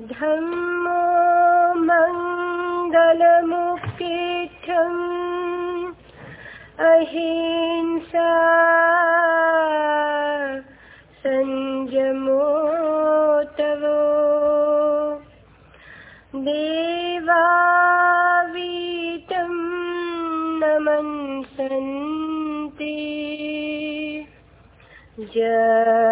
धम्मो मङ्गलमुखेठम्। अहिंसा संयमो तवो देवावीतं नमन्सन्ति। जसधम्मे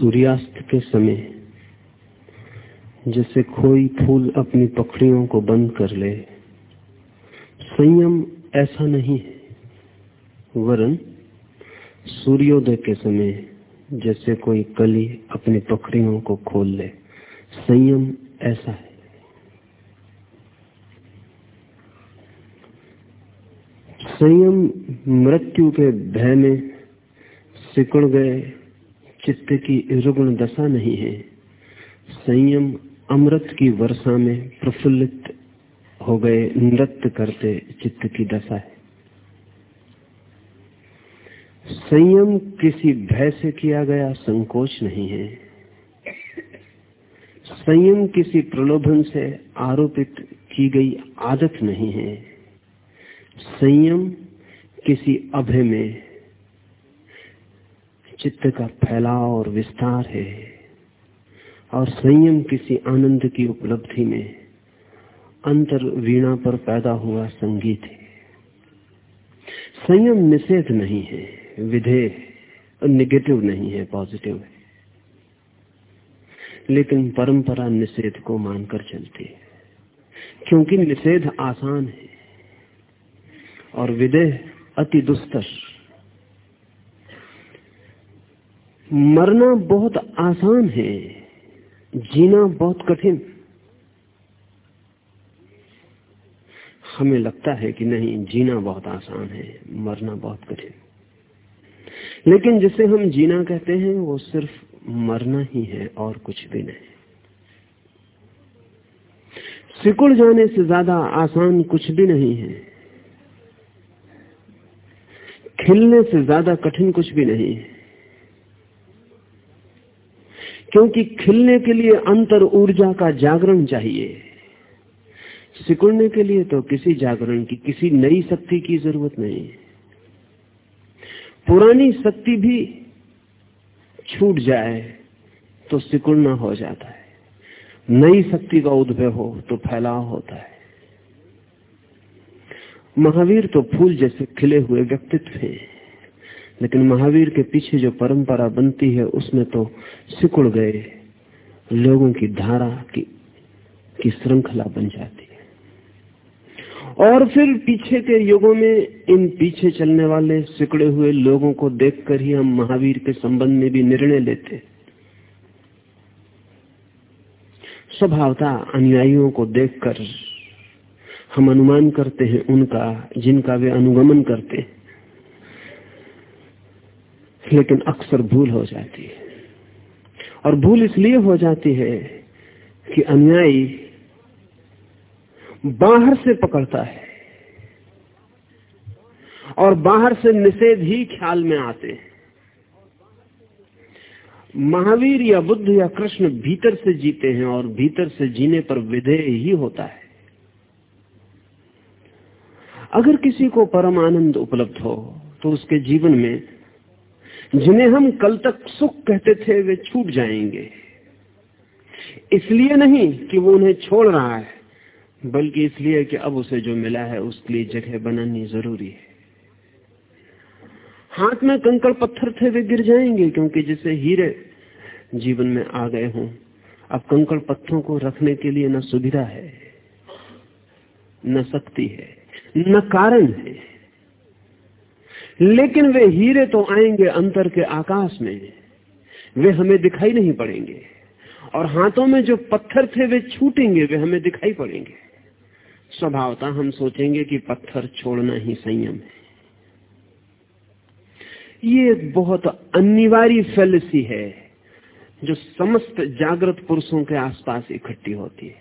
सूर्यास्त के समय, जैसे कोई फूल अपनी पखड़ियों को बंद कर ले। संयम ऐसा नहीं है। वरन सूर्योदय के समय, जैसे कोई कली अपनी पखड़ियों को खोल ले। संयम ऐसा है। संयम मृत्यु के भय में सिकुड़ गए चित्त की रुग्ण दशा नहीं है। संयम अमृत की वर्षा में प्रफुल्लित हो गए नृत्य करते चित्त की दशा है। संयम किसी भय से किया गया संकोच नहीं है। संयम किसी प्रलोभन से आरोपित की गई आदत नहीं है। संयम किसी अभय में चित्त का फैलाव और विस्तार है और संयम किसी आनंद की उपलब्धि में अंतर वीणा पर पैदा हुआ संगीत है। संयम निषेध नहीं है, विधेय निगेटिव नहीं है पॉजिटिव है। लेकिन परंपरा निषेध को मानकर चलती है, क्योंकि निषेध आसान है और विदेह अति दुस्तर। मरना बहुत आसान है, जीना बहुत कठिन। हमें लगता है कि नहीं, जीना बहुत आसान है, मरना बहुत कठिन। लेकिन जिसे हम जीना कहते हैं, वो सिर्फ़ मरना ही है और कुछ भी नहीं। सिकुड़ जाने से ज़्यादा आसान कुछ भी नहीं है। खिलने से ज़्यादा कठिन कुछ भी नहीं है। क्योंकि खिलने के लिए अंतर ऊर्जा का जागरण चाहिए। सिकुड़ने के लिए तो किसी जागरण की, किसी नई शक्ति की ज़रूरत नहीं। पुरानी शक्ति भी छूट जाए तो सिकुड़ना हो जाता है। नई शक्ति का उद्भव हो तो फैलाव होता है। महावीर तो फूल जैसे खिले हुए व्यक्तित्व हैं। लेकिन महावीर के पीछे जो परंपरा बनती है, उसमें तो सिकुड़ गए लोगों की धारा की की श्रृंखला बन जाती है। और फिर पीछे के युगों में इन पीछे चलने वाले सिकड़े हुए लोगों को देखकर ही हम महावीर के संबंध में भी निर्णय लेते स्वभावता अनुयायियों को देखकर हम अनुमान करते हैं उनका, जिनका वे अनुगमन करते हैं। लेकिन अक्सर भूल हो जाती है। और भूल इसलिए हो जाती है कि अन्यायी बाहर से पकड़ता है और बाहर से निषेध ही ख्याल में आते हैं। महावीर या बुद्ध या कृष्ण भीतर से जीते हैं और भीतर से जीने पर विधेय ही होता है। अगर किसी को परम आनंद उपलब्ध हो तो उसके जीवन में जिन्हें हम कल तक सुख कहते थे, वे छूट जाएँगे। इसलिए नहीं कि वो उन्हें छोड़ रहा है, बल्कि इसलिए कि अब उसे जो मिला है, उसके लिए जगह बनानी ज़रूरी है। हाथ में कंकड़ पत्थर थे, वे गिर जाएँगे, क्योंकि जिसे हीरे जीवन में आ गए हों, अब कंकड़ पत्थरों को रखने के लिए न सुविधा है, न शक्ति है, न कारण है। लेकिन वे हीरे तो आएँगे अंतर के आकाश में। वे हमें दिखाई नहीं पड़ेंगे। और हाथों में जो पत्थर थे वे छूटेंगे, वे हमें दिखाई पड़ेंगे। स्वभावता हम सोचेंगे कि पत्थर छोड़ना ही संयम है। ये एक बहुत अनिवार्य फैलसी है, जो समस्त जागृत पुरुषों के आसपास इकट्ठी होती है।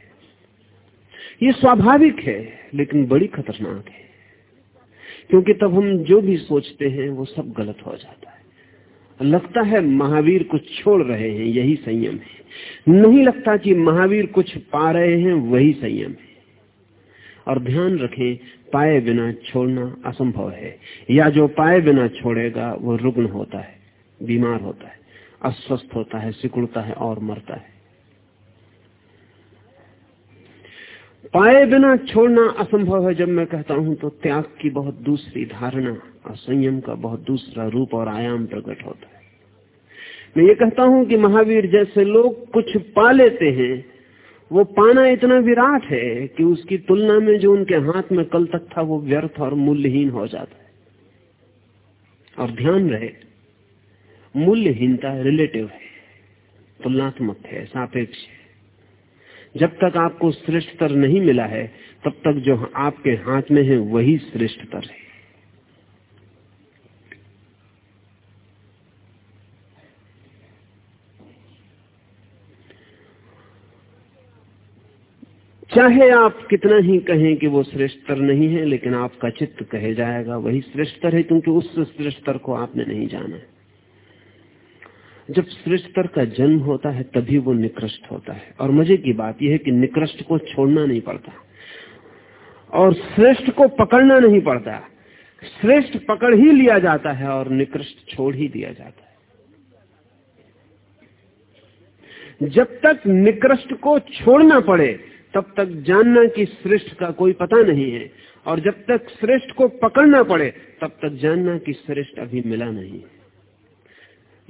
ये स्वाभाविक है, लेकिन बड़ी खतरनाक है। क्योंकि तब हम जो भी सोचते हैं, वो सब गलत हो जाता है। लगता है महावीर कुछ छोड़ रहे हैं, यही संयम है। नहीं लगता कि महावीर कुछ पा रहे हैं, वही संयम है। और ध्यान रखें, पाए बिना छोड़ना असंभव है। या जो पाए बिना छोड़ेगा, वो रुग्ण होता है, बीमार होता है, अस्वस्थ होता है, सिकुड़ता है और मरता है। पाए बिना छोड़ना असंभव है। जब मैं कहता हूँ तो त्याग की बहुत दूसरी धारणा और संयम का बहुत दूसरा रूप और आयाम प्रकट होता है। मैं ये कहता हूँ कि महावीर जैसे लोग कुछ पा लेते हैं, वो पाना इतना विराट है कि उसकी तुलना में जो उनके हाथ में कल तक था, वो व्यर्थ और मूल्यहीन हो जाता है। और ध्यान रहे, मूल्यहीनता रिलेटिव है, तुलनात्मक है, सापेक्ष है। जब तक आपको श्रेष्ठतर नहीं मिला है, तब तक जो आपके हाथ में है वही श्रेष्ठतर है। चाहे आप कितना ही कहें कि वो श्रेष्ठतर नहीं है, लेकिन आपका चित्त कहे जाएगा, वही श्रेष्ठतर है, क्योंकि उस श्रेष्ठतर को आपने नहीं जाना जब श्रेष्ठतर का जन्म होता है, तभी वो निकृष्ट होता है। और मज़े की बात यह है कि निकृष्ट को छोड़ना नहीं पड़ता। और श्रेष्ठ को पकड़ना नहीं पड़ता। श्रेष्ठ पकड़ ही लिया जाता है और निकृष्ट छोड़ ही दिया जाता है। जब तक निकृष्ट को छोड़ना पड़े, तब तक जानना कि श्रेष्ठ का कोई पता नहीं है। और जब तक श्रेष्ठ को पकड़ना पड़े, तब तक जानना कि श्रेष्ठ अभी मिला नहीं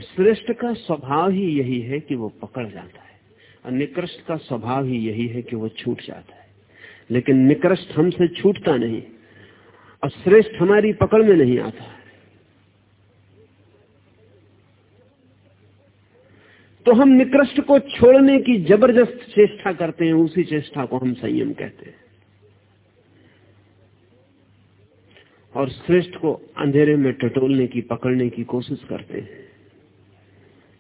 श्रेष्ठ का स्वभाव ही यही है कि वो पकड़ जाता है और निकृष्ट का स्वभाव ही यही है कि वो छूट जाता है। लेकिन निकृष्ट हमसे छूटता नहीं और श्रेष्ठ हमारी पकड़ में नहीं आता तो हम निकृष्ट को छोड़ने की ज़बरदस्त चेष्टा करते हैं, उसी चेष्टा को हम संयम कहते हैं। और श्रेष्ठ को अंधेरे में टटोलने की, पकड़ने की कोशिश करते हैं।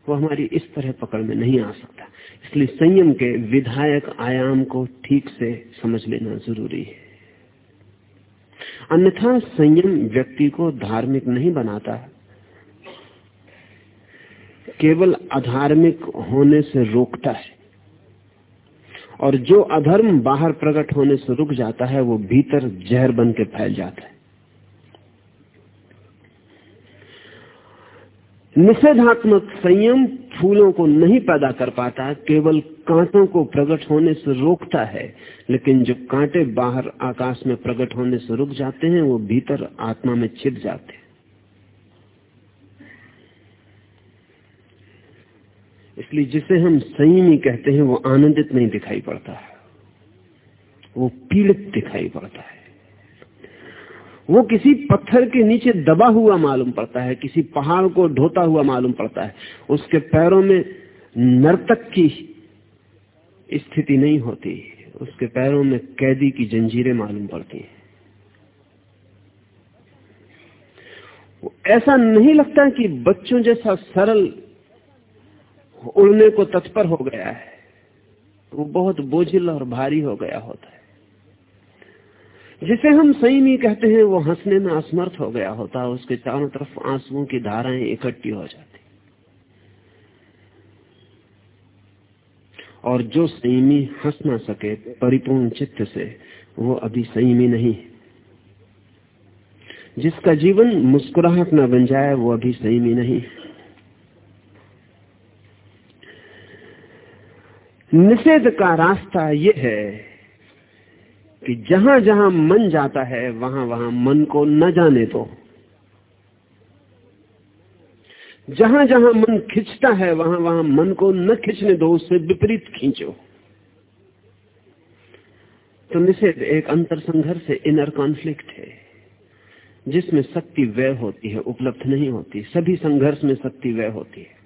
वो हमारी इस तरह पकड़ में नहीं आ सकता। इसलिए संयम के विधायक आयाम को ठीक से समझ लेना ज़रूरी है। अन्यथा संयम व्यक्ति को धार्मिक नहीं बनाता। केवल अधार्मिक होने से रोकता है। और जो अधर्म बाहर प्रकट होने से रुक जाता है, वो भीतर जहर बन के फैल जाता है। निषेधात्मक संयम फूलों को नहीं पैदा कर पाता, केवल कांटों को प्रकट होने से रोकता है। लेकिन जो कांटे बाहर आकाश में प्रकट होने से रुक जाते हैं, वो भीतर आत्मा में छिप जाते हैं। इसलिए जिसे हम संयमी कहते हैं, वो आनंदित नहीं दिखाई पड़ता। है वो पीड़ित दिखाई पड़ता है। वो किसी पत्थर के नीचे दबा हुआ मालूम पड़ता है, किसी पहाड़ को ढोता हुआ मालूम पड़ता है। उसके पैरों में नर्तक की स्थिति नहीं होती, उसके पैरों में कैदी की जंजीरें मालूम पड़ती हैं। ऐसा नहीं लगता कि बच्चों जैसा सरल उड़ने को तत्पर हो गया है। वो बहुत बोझिल और भारी हो गया होता है। जिसे हम सही नहीं कहते हैं, वो हंसने में असमर्थ हो गया होता है उसके चारों तरफ़ आंसुओं की धाराएँ इकट्ठी हो जाती। और जो संयमी हंस ना सके, परिपूर्ण चित्त से, वो अभी संयमी नहीं जिसका जीवन मुस्कुराहट न बन जाए, वो अभी संयमी नहीं निषेध का रास्ता ये है कि जहाँ जहाँ मन जाता है, वहाँ वहाँ मन को न जाने दो। जहाँ जहाँ मन खिंचता है, वहाँ वहाँ मन को न खींचने दो, उससे विपरीत खींचो। तो निषेध एक अंतर संघर्ष इनर कॉन्फ्लिक्ट है, जिसमें शक्ति व्यय होती है, उपलब्ध नहीं होती। सभी संघर्ष में शक्ति व्यय होती है।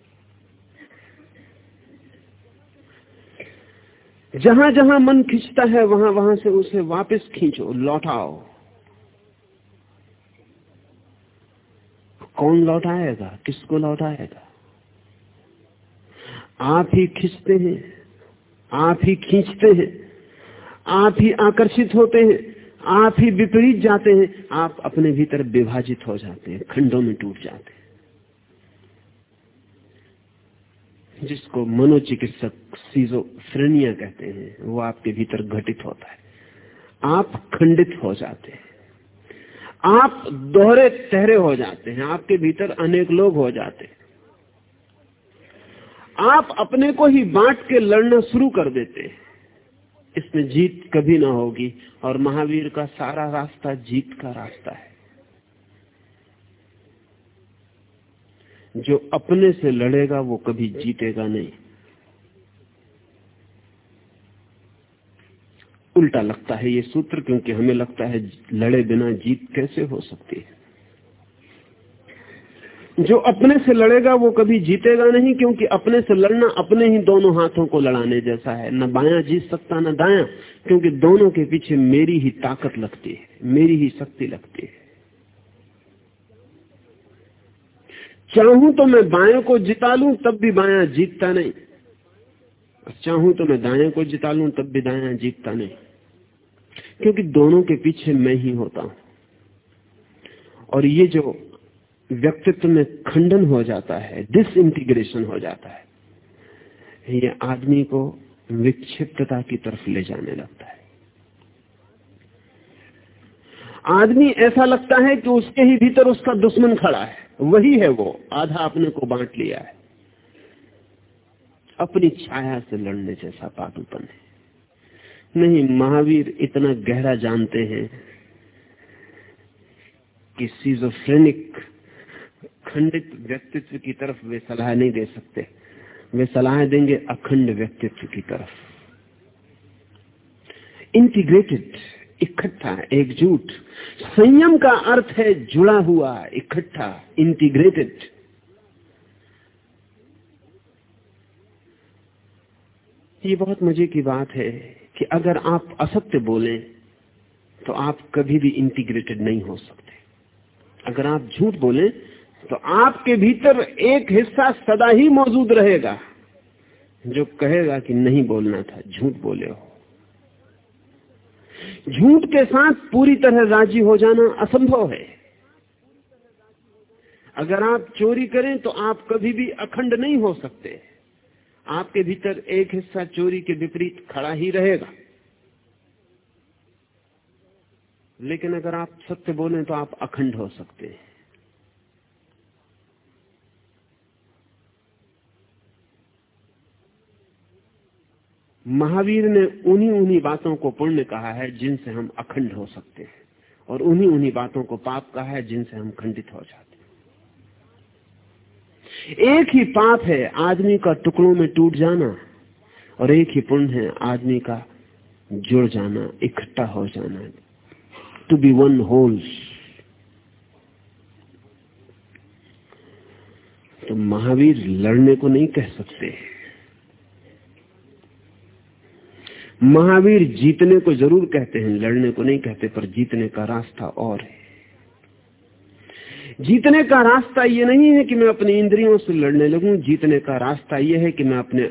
जहाँ जहाँ मन खींचता है वहाँ वहाँ से उसे वापस खींचो, लौटाओ। कौन लौटाएगा? किसको लौटाएगा? आप ही खींचते हैं, आप ही खींचते हैं, आप ही आकर्षित होते हैं, आप ही विपरीत जाते हैं, आप अपने भीतर विभाजित हो जाते हैं, खंडों में टूट जाते हैं। जिसको मनोचिकित्सक सीजोफ्रेनिया कहते हैं, वो आपके भीतर घटित होता है। आप खंडित हो जाते हैं। आप दोहरे तहरे हो जाते हैं। आपके भीतर अनेक लोग हो जाते हैं। आप अपने को ही बांट के लड़ना शुरू कर देते हैं। इसमें जीत कभी ना होगी और महावीर का सारा रास्ता जीत का रास्ता है। जो अपने से लड़ेगा, वो कभी जीतेगा नहीं। उल्टा लगता है ये सूत्र, क्योंकि हमें लगता है लड़े बिना जीत कैसे हो सकती है? जो अपने से लड़ेगा, वो कभी जीतेगा नहीं, क्योंकि अपने से लड़ना अपने ही दोनों हाथों को लड़ाने जैसा है। न बाया जीत सकता, न दाया, क्योंकि दोनों के पीछे मेरी ही ताकत लगती है, मेरी ही शक्ति लगती है। चाहूँ तो मैं बाया को जिता लू, तब भी बाया जीतता नहीं। चाहूँ तो मैं दाया को जिता लू, तब भी दाया जीतता नहीं। क्योंकि दोनों के पीछे मैं ही होता हूँ। और ये जो व्यक्तित्व में खंडन हो जाता है डिसइंटीग्रेशन हो जाता है, ये आदमी को विक्षिप्तता की तरफ़ ले जाने लगता है। आदमी ऐसा लगता है कि उसके ही भीतर उसका दुश्मन खड़ा है। वही है वो। आधा अपने को बांट लिया है। अपनी छाया से लड़ने जैसा पागलपन है। नहीं, महावीर इतना गहरा जानते हैं कि सीजोफ्रेनिक खंडित व्यक्तित्व की तरफ़ वे सलाह नहीं दे सकते। वे सलाह देंगे अखंड व्यक्तित्व की तरफ़। इंटीग्रेटेड इकट्ठा, एकजुट। संयम का अर्थ है जुड़ा हुआ, इकट्ठा इंटीग्रेटेड ये बहुत मज़े की बात है कि अगर आप असत्य बोलें तो आप कभी भी इंटीग्रेटेड नहीं हो सकते। अगर आप झूठ बोलें तो आपके भीतर एक हिस्सा सदा ही मौजूद रहेगा, जो कहेगा कि नहीं बोलना था, झूठ बोले हो। झूठ के साथ पूरी तरह राज़ी हो जाना असंभव है। अगर आप चोरी करें तो आप कभी भी अखंड नहीं हो सकते। आपके भीतर एक हिस्सा चोरी के विपरीत खड़ा ही रहेगा। लेकिन अगर आप सत्य बोलें तो आप अखंड हो सकते हैं। महावीर ने उन्हीं उन्हीं बातों को पुण्य कहा है जिनसे हम अखंड हो सकते हैं और उन्हीं उन्हीं बातों को पाप कहा है जिनसे हम खंडित हो जाते हैं। एक ही पाप है आदमी का टुकड़ों में टूट जाना और एक ही पुण्य है आदमी का जुड़ जाना, इकट्ठा हो जाना। टू बी वन होल तो महावीर लड़ने को नहीं कह सकते। हैं महावीर जीतने को ज़रूर कहते हैं, लड़ने को नहीं कहते, पर जीतने का रास्ता और है। जीतने का रास्ता ये नहीं है कि मैं अपनी इंद्रियों से लड़ने लगूं, जीतने का रास्ता ये है कि मैं अपने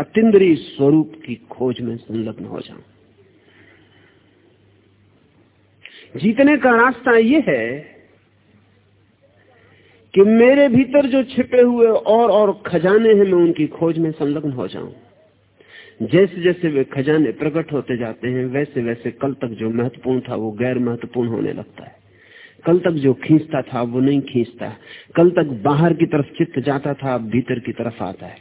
अतिद्रीय स्वरूप की खोज में संलग्न हो जाऊँ। जीतने का रास्ता ये है कि मेरे भीतर जो छिपे हुए और और खजाने हैं, मैं उनकी खोज में संलग्न हो जाऊँ। जैसे जैसे वे खजाने प्रकट होते जाते हैं, वैसे वैसे कल तक जो महत्वपूर्ण था वो गैर महत्वपूर्ण होने लगता है। कल तक जो खींचता था वो नहीं खींचता। कल तक बाहर की तरफ़ चित्त जाता था, अब भीतर की तरफ़ आता है।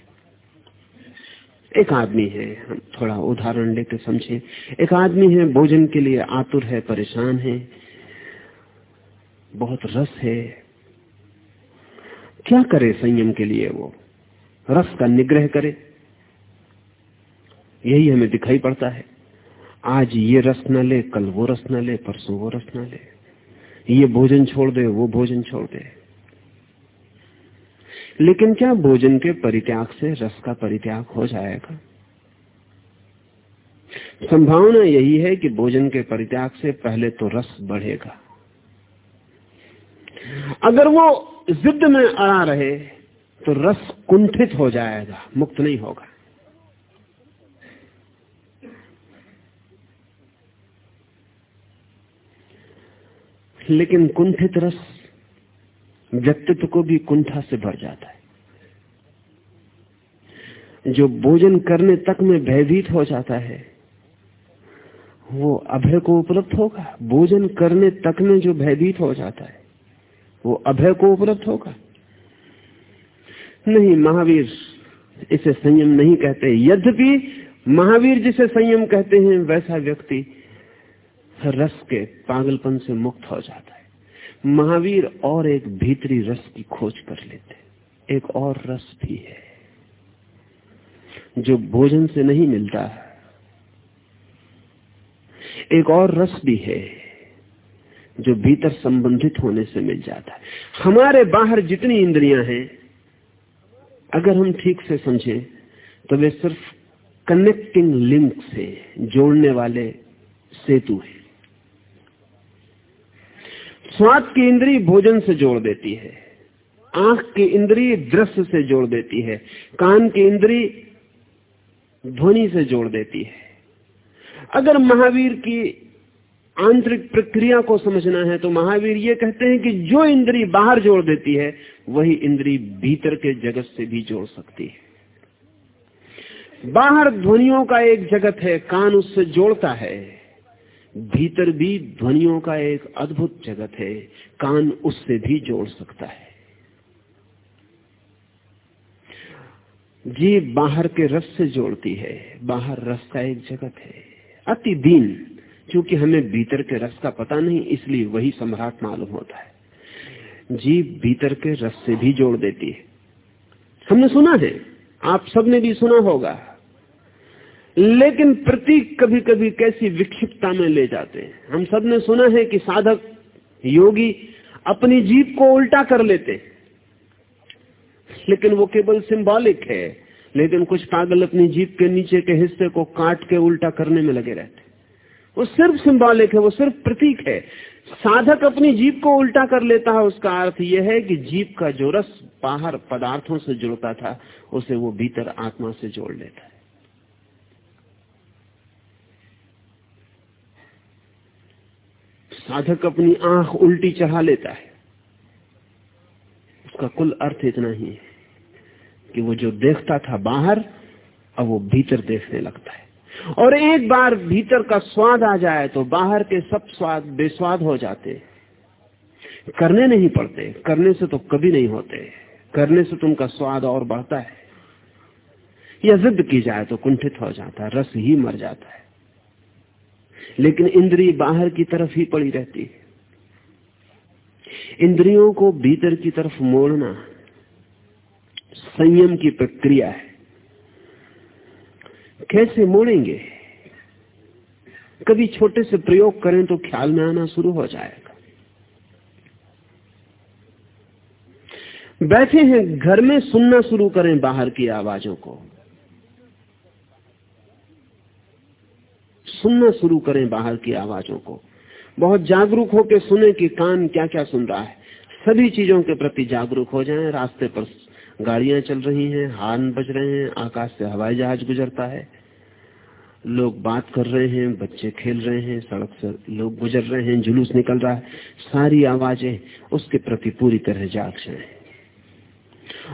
एक आदमी है, हम थोड़ा उदाहरण लेकर समझे। एक आदमी है, भोजन के लिए आतुर है, परेशान है। बहुत रस है। क्या करे संयम के लिए वो? रस का निग्रह करे। यही हमें दिखाई पड़ता है। आज ये रस न ले, कल वो रस न ले, परसों वो रस न ले। ये भोजन छोड़ दे, वो भोजन छोड़ दे। लेकिन क्या भोजन के परित्याग से रस का परित्याग हो जाएगा? संभावना यही है कि भोजन के परित्याग से पहले तो रस बढ़ेगा। अगर वो जिद में अड़ा रहे तो रस कुंठित हो जाएगा, मुक्त नहीं होगा। लेकिन कुंठित रस व्यक्तित्व को भी कुंठा से भर जाता है। जो भोजन करने तक में भयभीत हो जाता है, वो अभय को उपलब्ध होगा। भोजन करने तक में जो भयभीत हो जाता है, वो अभय को उपलब्ध होगा। नहीं, महावीर इसे संयम नहीं कहते। यद्यपि महावीर जिसे संयम कहते हैं, वैसा व्यक्ति रस के पागलपन से मुक्त हो जाता है। महावीर और एक भीतरी रस की खोज कर लेते एक और रस भी है, जो भोजन से नहीं मिलता है। एक और रस भी है, जो भीतर संबंधित होने से मिल जाता है। हमारे बाहर जितनी इंद्रियाँ हैं, अगर हम ठीक से समझें तो वे सिर्फ़ कनेक्टिंग लिंक से जोड़ने वाले सेतु हैं। स्वाद की इंद्री भोजन से जोड़ देती है। आँख की इंद्री दृश्य से जोड़ देती है। कान की इंद्री ध्वनि से जोड़ देती है। अगर महावीर की आंतरिक प्रक्रिया को समझना है तो महावीर ये कहते हैं कि जो इंद्री बाहर जोड़ देती है, वही इंद्री भीतर के जगत से भी जोड़ सकती है। बाहर ध्वनियों का एक जगत है, कान उससे जोड़ता है। भीतर भी ध्वनियों का एक अद्भुत जगत है, कान उससे भी जोड़ सकता है। जी बाहर के रस से जोड़ती है, बाहर रस का एक जगत है। अति दीन, क्योंकि हमें भीतर के रस का पता नहीं, इसलिए वही सम्राट मालूम होता है। जीव भीतर के रस से भी जोड़ देती है। हमने सुना है, आप सबने भी सुना होगा लेकिन प्रतीक कभी कभी कैसी विक्षिप्तता में ले जाते हैं। हम सबने सुना है कि साधक, योगी अपनी जीप को उल्टा कर लेते लेकिन वो केवल सिंबॉलिक है, लेकिन कुछ पागल अपनी जीप के नीचे के हिस्से को काट के उल्टा करने में लगे रहते वो सिर्फ़ सिंबॉलिक है, वो सिर्फ़ प्रतीक है। साधक अपनी जीप को उल्टा कर लेता है, उसका अर्थ यह है कि जीप का जो रस बाहर पदार्थों से जुड़ता था, उसे वो भीतर आत्मा से जोड़ लेता है साधक अपनी आँख उल्टी चढ़ा लेता है। उसका कुल अर्थ इतना ही है कि वो जो देखता था बाहर, अब वो भीतर देखने लगता है। और एक बार भीतर का स्वाद आ जाए तो बाहर के सब स्वाद बेस्वाद हो जाते। करने नहीं पड़ते। करने से तो कभी नहीं होते। करने से तुमका स्वाद और बढ़ता है। या जिद की जाए तो कुंठित हो जाता है, रस ही मर जाता है। लेकिन इंद्री बाहर की तरफ़ ही पड़ी रहती है। इंद्रियों को भीतर की तरफ़ मोड़ना संयम की प्रक्रिया है। कैसे मोड़ेंगे? कभी छोटे से प्रयोग करें तो ख्याल में आना शुरू हो जाएगा। बैठे हैं, घर में सुनना शुरू करें बाहर की आवाजों को। सुनना शुरू करें बाहर की आवाजों को। बहुत जागरूक होकर सुने कि कान क्या क्या सुन रहा है। सभी चीज़ों के प्रति जागरूक हो जाएँ, रास्ते पर गाड़ियाँ चल रही हैं, हार्न बज रहे हैं, आकाश से हवाई जहाज़ गुजरता है। लोग बात कर रहे हैं, बच्चे खेल रहे हैं, सड़क से लोग गुजर रहे हैं, जुलूस निकल रहा है। सारी आवाज़ें उसके प्रति पूरी तरह जाग जाए।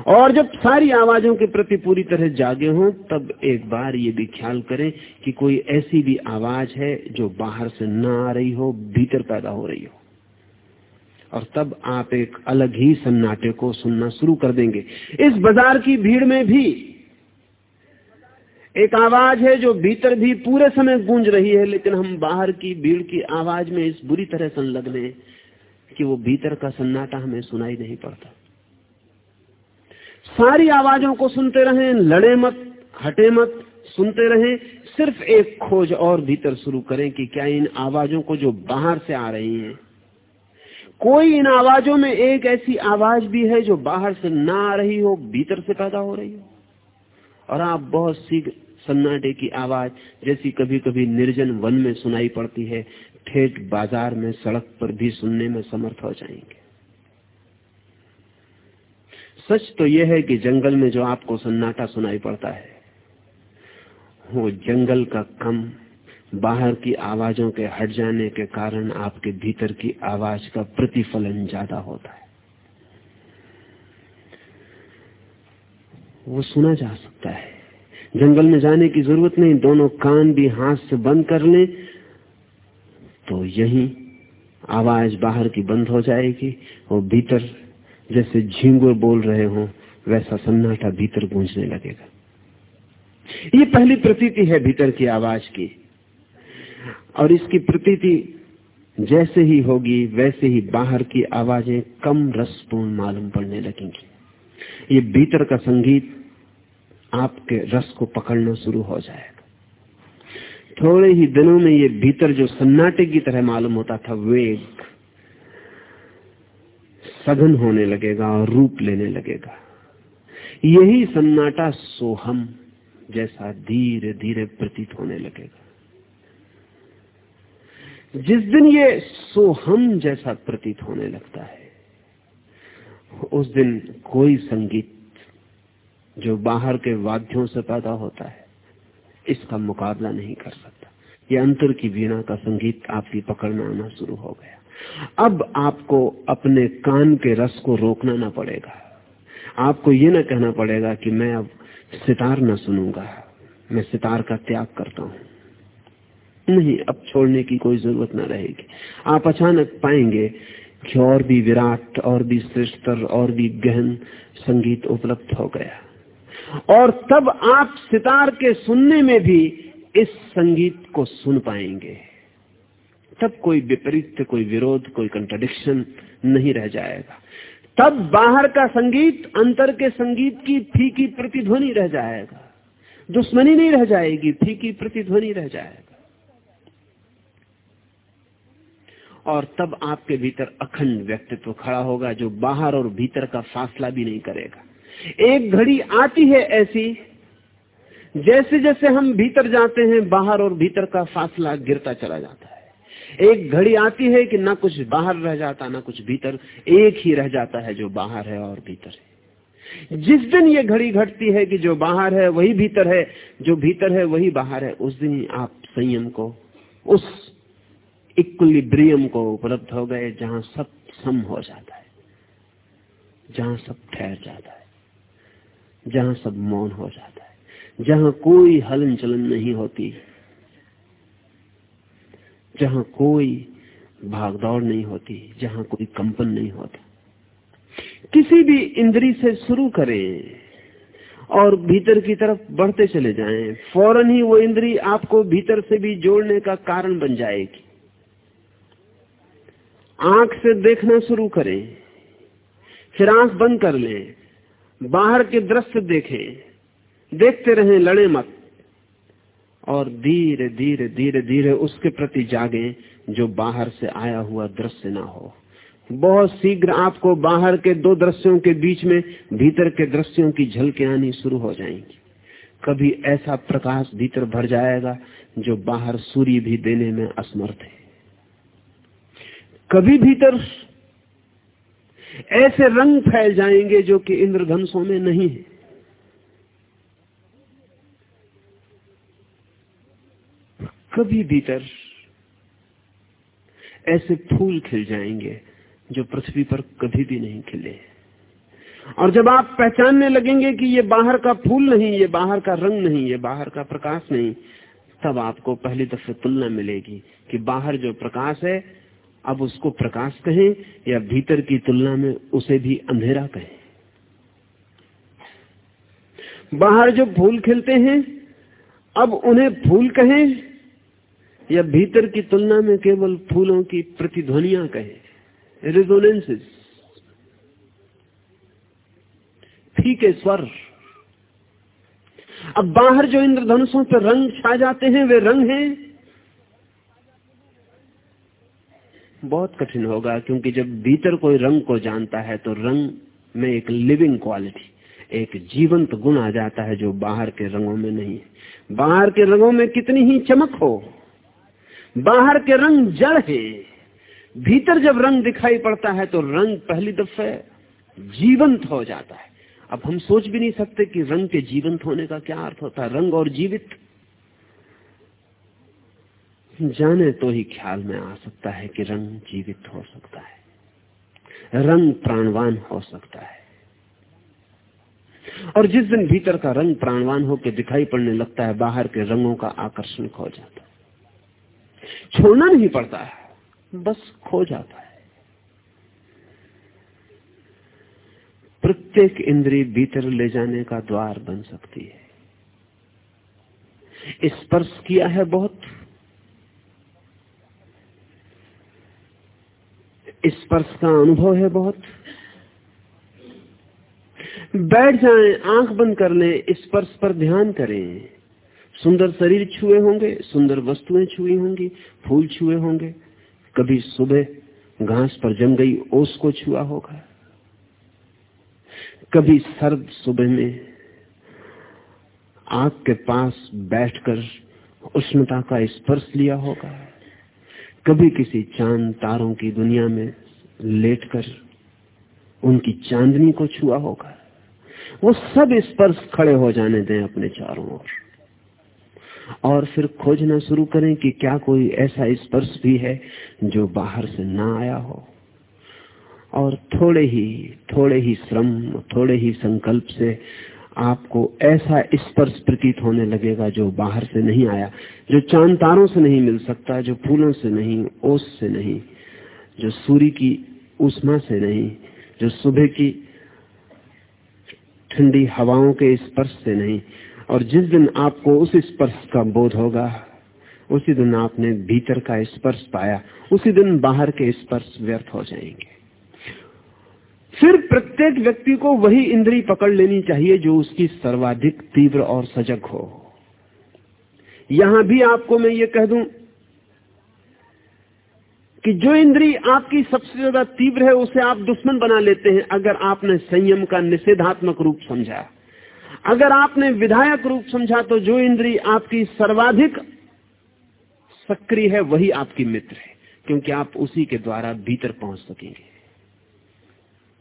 और जब सारी आवाजों के प्रति पूरी तरह जागे हों, तब एक बार ये भी ख्याल करें कि कोई ऐसी भी आवाज़ है जो बाहर से न आ रही हो, भीतर पैदा हो रही हो। और तब आप एक अलग ही सन्नाटे को सुनना शुरू कर देंगे। इस बाज़ार की भीड़ में भी एक आवाज़ है जो भीतर भी पूरे समय गूंज रही है, लेकिन हम बाहर की भीड़ की आवाज़ में इस बुरी तरह संलग्न है कि वो भीतर का सन्नाटा हमें सुनाई नहीं पड़ता। सारी आवाजों को सुनते रहें, लड़े मत, हटे मत, सुनते रहें। सिर्फ़ एक खोज और भीतर शुरू करें कि क्या इन आवाजों को जो बाहर से आ रही हैं, कोई इन आवाजों में एक ऐसी आवाज़ भी है जो बाहर से ना आ रही हो, भीतर से पैदा हो रही हो? और आप बहुत सी सन्नाटे की आवाज़, जैसी कभी कभी निर्जन वन में सुनाई पड़ती है, ठेठ बाज़ार में, सड़क पर भी सुनने में समर्थ हो जाएँगे। सच तो यह है कि जंगल में जो आपको सन्नाटा सुनाई पड़ता है, वो जंगल का कम, बाहर की आवाजों के हट जाने के कारण आपके भीतर की आवाज़ का प्रतिफलन ज़्यादा होता है। वो सुना जा सकता है। जंगल में जाने की ज़रूरत नहीं, दोनों कान भी हाथ से बंद कर लें तो यही आवाज़ बाहर की बंद हो जाएगी और भीतर जैसे झींगुर बोल रहे हो, वैसा सन्नाटा भीतर गूंजने लगेगा। ये पहली प्रतीति है भीतर की आवाज़ की। और इसकी प्रतीति जैसे ही होगी, वैसे ही बाहर की आवाज़ें कम रसपूर्ण मालूम पड़ने लगेंगी। ये भीतर का संगीत आपके रस को पकड़ना शुरू हो जाएगा। थोड़े ही दिनों में ये भीतर जो सन्नाटे की तरह मालूम होता था, वेग सघन होने लगेगा और रूप लेने लगेगा। यही सन्नाटा सोहम जैसा धीरे धीरे प्रतीत होने लगेगा। जिस दिन ये सोहम जैसा प्रतीत होने लगता है, उस दिन कोई संगीत जो बाहर के वाद्यों से पैदा होता है, इसका मुकाबला नहीं कर सकता। ये अंतर की वीणा का संगीत आपकी पकड़ में आना शुरू हो गया। अब आपको अपने कान के रस को रोकना ना पड़ेगा। आपको ये ना कहना पड़ेगा कि मैं अब सितार ना सुनूँगा, मैं सितार का त्याग करता हूँ। नहीं, अब छोड़ने की कोई ज़रूरत न रहेगी। आप अचानक पाएँगे कि और भी विराट, और भी श्रेष्ठतर, और भी गहन संगीत उपलब्ध हो गया। और तब आप सितार के सुनने में भी इस संगीत को सुन पाएँगे। तब कोई विपरीत, कोई विरोध, कोई कंट्रडिक्शन नहीं रह जाएगा। तब बाहर का संगीत, अंतर के संगीत की फीकी प्रतिध्वनि रह जाएगा। दुश्मनी नहीं रह जाएगी, फीकी प्रतिध्वनि रह जाएगा। और तब आपके भीतर अखंड व्यक्तित्व खड़ा होगा जो बाहर और भीतर का फासला भी नहीं करेगा। एक घड़ी आती है ऐसी जैसे जैसे हम भीतर जाते हैं, बाहर और भीतर का फासला गिरता चला जाता है। एक घड़ी आती है कि ना कुछ बाहर रह जाता, ना कुछ भीतर। एक ही रह जाता है जो बाहर है और भीतर है। जिस दिन ये घड़ी घटती है कि जो बाहर है वही भीतर है, जो भीतर है वही बाहर है, उस दिन ही आप संयम को, उस इक्विलिब्रियम को उपलब्ध हो गए, जहाँ सब सम हो जाता है, जहाँ सब ठहर जाता है, जहाँ सब मौन हो जाता है, जहाँ कोई हलन चलन नहीं होती। जहाँ कोई भागदौड़ नहीं होती, जहाँ कोई कंपन नहीं होता। किसी भी इंद्री से शुरू करें और भीतर की तरफ़ बढ़ते चले जाएँ। फ़ौरन ही वो इंद्री आपको भीतर से भी जोड़ने का कारण बन जाएगी। आँख से देखना शुरू करें, फिर आँख बंद कर लें, बाहर के दृश्य देखें, देखते रहें, लड़े मत। और धीरे धीरे धीरे धीरे उसके प्रति जागे जो बाहर से आया हुआ दृश्य ना हो। बहुत शीघ्र आपको बाहर के दो दृश्यों के बीच में भीतर के दृश्यों की झलके आनी शुरू हो जाएँगी। कभी ऐसा प्रकाश भीतर भर जाएगा जो बाहर सूर्य भी देने में असमर्थ है। कभी भीतर ऐसे रंग फैल जाएँगे जो कि इंद्रधनुषों में नहीं है। कभी भीतर ऐसे फूल खिल जाएँगे जो पृथ्वी पर कभी भी नहीं खिले। और जब आप पहचानने लगेंगे कि ये बाहर का फूल नहीं, ये बाहर का रंग नहीं, ये बाहर का प्रकाश नहीं, तब आपको पहली दफे तुलना मिलेगी कि बाहर जो प्रकाश है, अब उसको प्रकाश कहें या भीतर की तुलना में उसे भी अंधेरा कहें। बाहर जो फूल खिलते हैं, अब उन्हें फूल कहें या भीतर की तुलना में केवल फूलों की प्रतिध्वनिया कहें रिजोनेंसेस फीके स्वर। अब बाहर जो इंद्रधनुषों पर रंग छा जाते हैं, वे रंग हैं। बहुत कठिन होगा, क्योंकि जब भीतर कोई रंग को जानता है तो रंग में एक लिविंग क्वालिटी एक जीवंत गुण आ जाता है जो बाहर के रंगों में नहीं है। बाहर के रंगों में कितनी ही चमक हो बाहर के रंग जड़ है, भीतर जब रंग दिखाई पड़ता है तो रंग पहली दफे जीवंत हो जाता है। अब हम सोच भी नहीं सकते कि रंग के जीवंत होने का क्या अर्थ होता है। रंग और जीवित जाने तो ही ख्याल में आ सकता है कि रंग जीवित हो सकता है। रंग प्राणवान हो सकता है। और जिस दिन भीतर का रंग प्राणवान होकर दिखाई पड़ने लगता है, बाहर के रंगों का आकर्षण खो जाता है। छोड़ना नहीं पड़ता है। बस खो जाता है। प्रत्येक इंद्री भीतर ले जाने का द्वार बन सकती है। स्पर्श किया है बहुत। स्पर्श का अनुभव है बहुत। बैठ जाएँ, आँख बंद कर लें स्पर्श पर ध्यान करें। सुंदर शरीर छुए होंगे, सुंदर वस्तुएँ छुई होंगी, फूल छुए होंगे। कभी सुबह घास पर जम गई, ओस को छुआ होगा। कभी सर्द सुबह में आग के पास बैठकर उष्णता का स्पर्श लिया होगा। कभी किसी चाँद तारों की दुनिया में लेटकर उनकी चांदनी को छुआ होगा। वो सब स्पर्श खड़े हो जाने दें अपने चारों ओर। और फिर खोजना शुरू करें कि क्या कोई ऐसा स्पर्श भी है जो बाहर से ना आया हो। और थोड़े ही थोड़े ही श्रम, थोड़े ही संकल्प से आपको ऐसा स्पर्श प्रतीत होने लगेगा जो बाहर से नहीं आया, जो चाँद तारों से नहीं मिल सकता, जो फूलों से नहीं, ओस से नहीं, जो सूर्य की उष्मा से नहीं, जो सुबह की ठंडी हवाओं के स्पर्श से नहीं और जिस दिन आपको उस स्पर्श का बोध होगा, उसी दिन आपने भीतर का स्पर्श पाया, उसी दिन बाहर के स्पर्श व्यर्थ हो जाएँगे। फिर प्रत्येक व्यक्ति को वही इंद्री पकड़ लेनी चाहिए जो उसकी सर्वाधिक तीव्र और सजग हो। यहाँ भी आपको मैं ये कह दूँ कि जो इंद्री आपकी सबसे ज़्यादा तीव्र है, उसे आप दुश्मन बना लेते हैं अगर आपने संयम का निषेधात्मक रूप समझा। अगर आपने विधायक रूप समझा तो जो इंद्री आपकी सर्वाधिक सक्रिय है, वही आपकी मित्र है, क्योंकि आप उसी के द्वारा भीतर पहुँच सकेंगे।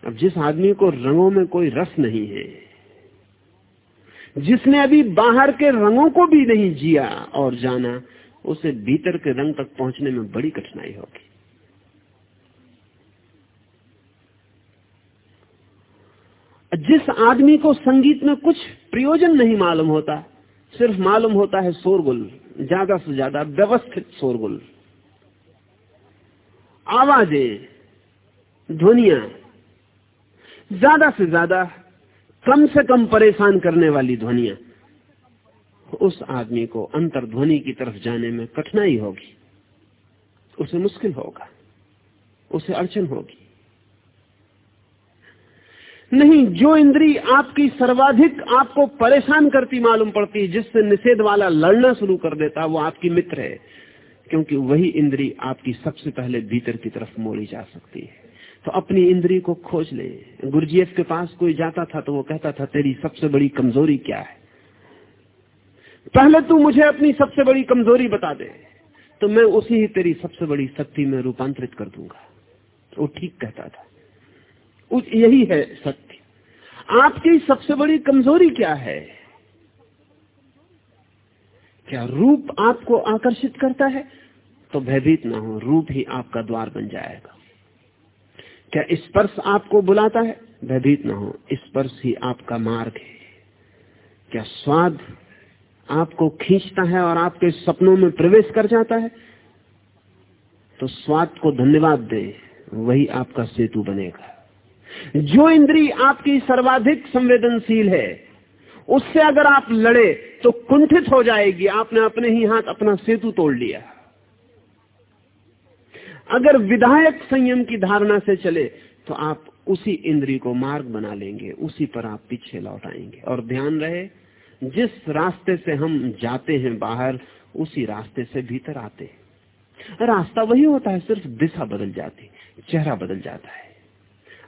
अब जिस आदमी को रंगों में कोई रस नहीं है, जिसने अभी बाहर के रंगों को भी नहीं जिया और जाना, उसे भीतर के रंग तक पहुँचने में बड़ी कठिनाई होगी। जिस आदमी को संगीत में कुछ प्रयोजन नहीं मालूम होता, सिर्फ़ मालूम होता है शोरगुल, ज़्यादा से ज़्यादा व्यवस्थित शोरगुल। आवाज़ें, ध्वनिया, ज़्यादा से ज़्यादा कम से कम परेशान करने वाली ध्वनिया। उस आदमी को अंतर ध्वनि की तरफ़ जाने में कठिनाई होगी। उसे मुश्किल होगा। उसे अड़चन होगी। नहीं, जो इंद्री आपकी सर्वाधिक आपको परेशान करती मालूम पड़ती है, जिससे निषेध वाला लड़ना शुरू कर देता वो आपकी मित्र है। क्योंकि वही इंद्री आपकी सबसे पहले भीतर की तरफ़ मोड़ी जा सकती है। तो अपनी इंद्री को खोज ले। गुरुजीएफ के पास कोई जाता था तो वो कहता था, तेरी सबसे बड़ी कमज़ोरी क्या है? पहले तू मुझे अपनी सबसे बड़ी कमज़ोरी बता दे तो मैं उसी ही तेरी सबसे बड़ी शक्ति में रूपांतरित कर दूँगा। वो ठीक कहता था। यही है सत्य। आपकी सबसे बड़ी कमज़ोरी क्या है? क्या रूप आपको आकर्षित करता है? तो भयभीत ना हो, रूप ही आपका द्वार बन जाएगा। क्या स्पर्श आपको बुलाता है? भयभीत ना हो, स्पर्श ही आपका मार्ग है। क्या स्वाद आपको खींचता है और आपके सपनों में प्रवेश कर जाता है? तो स्वाद को धन्यवाद दे, वही आपका सेतु बनेगा। जो इंद्री आपकी सर्वाधिक संवेदनशील है, उससे अगर आप लड़े तो कुंठित हो जाएगी। आपने अपने ही हाथ, अपना सेतु तोड़ लिया। अगर विधायक संयम की धारणा से चले तो आप उसी इंद्री को मार्ग बना लेंगे, उसी पर आप पीछे लौट आएँगे। और ध्यान रहे, जिस रास्ते से हम जाते हैं बाहर, उसी रास्ते से भीतर आते हैं। रास्ता वही होता है, सिर्फ़ दिशा बदल जाती, चेहरा बदल जाता है।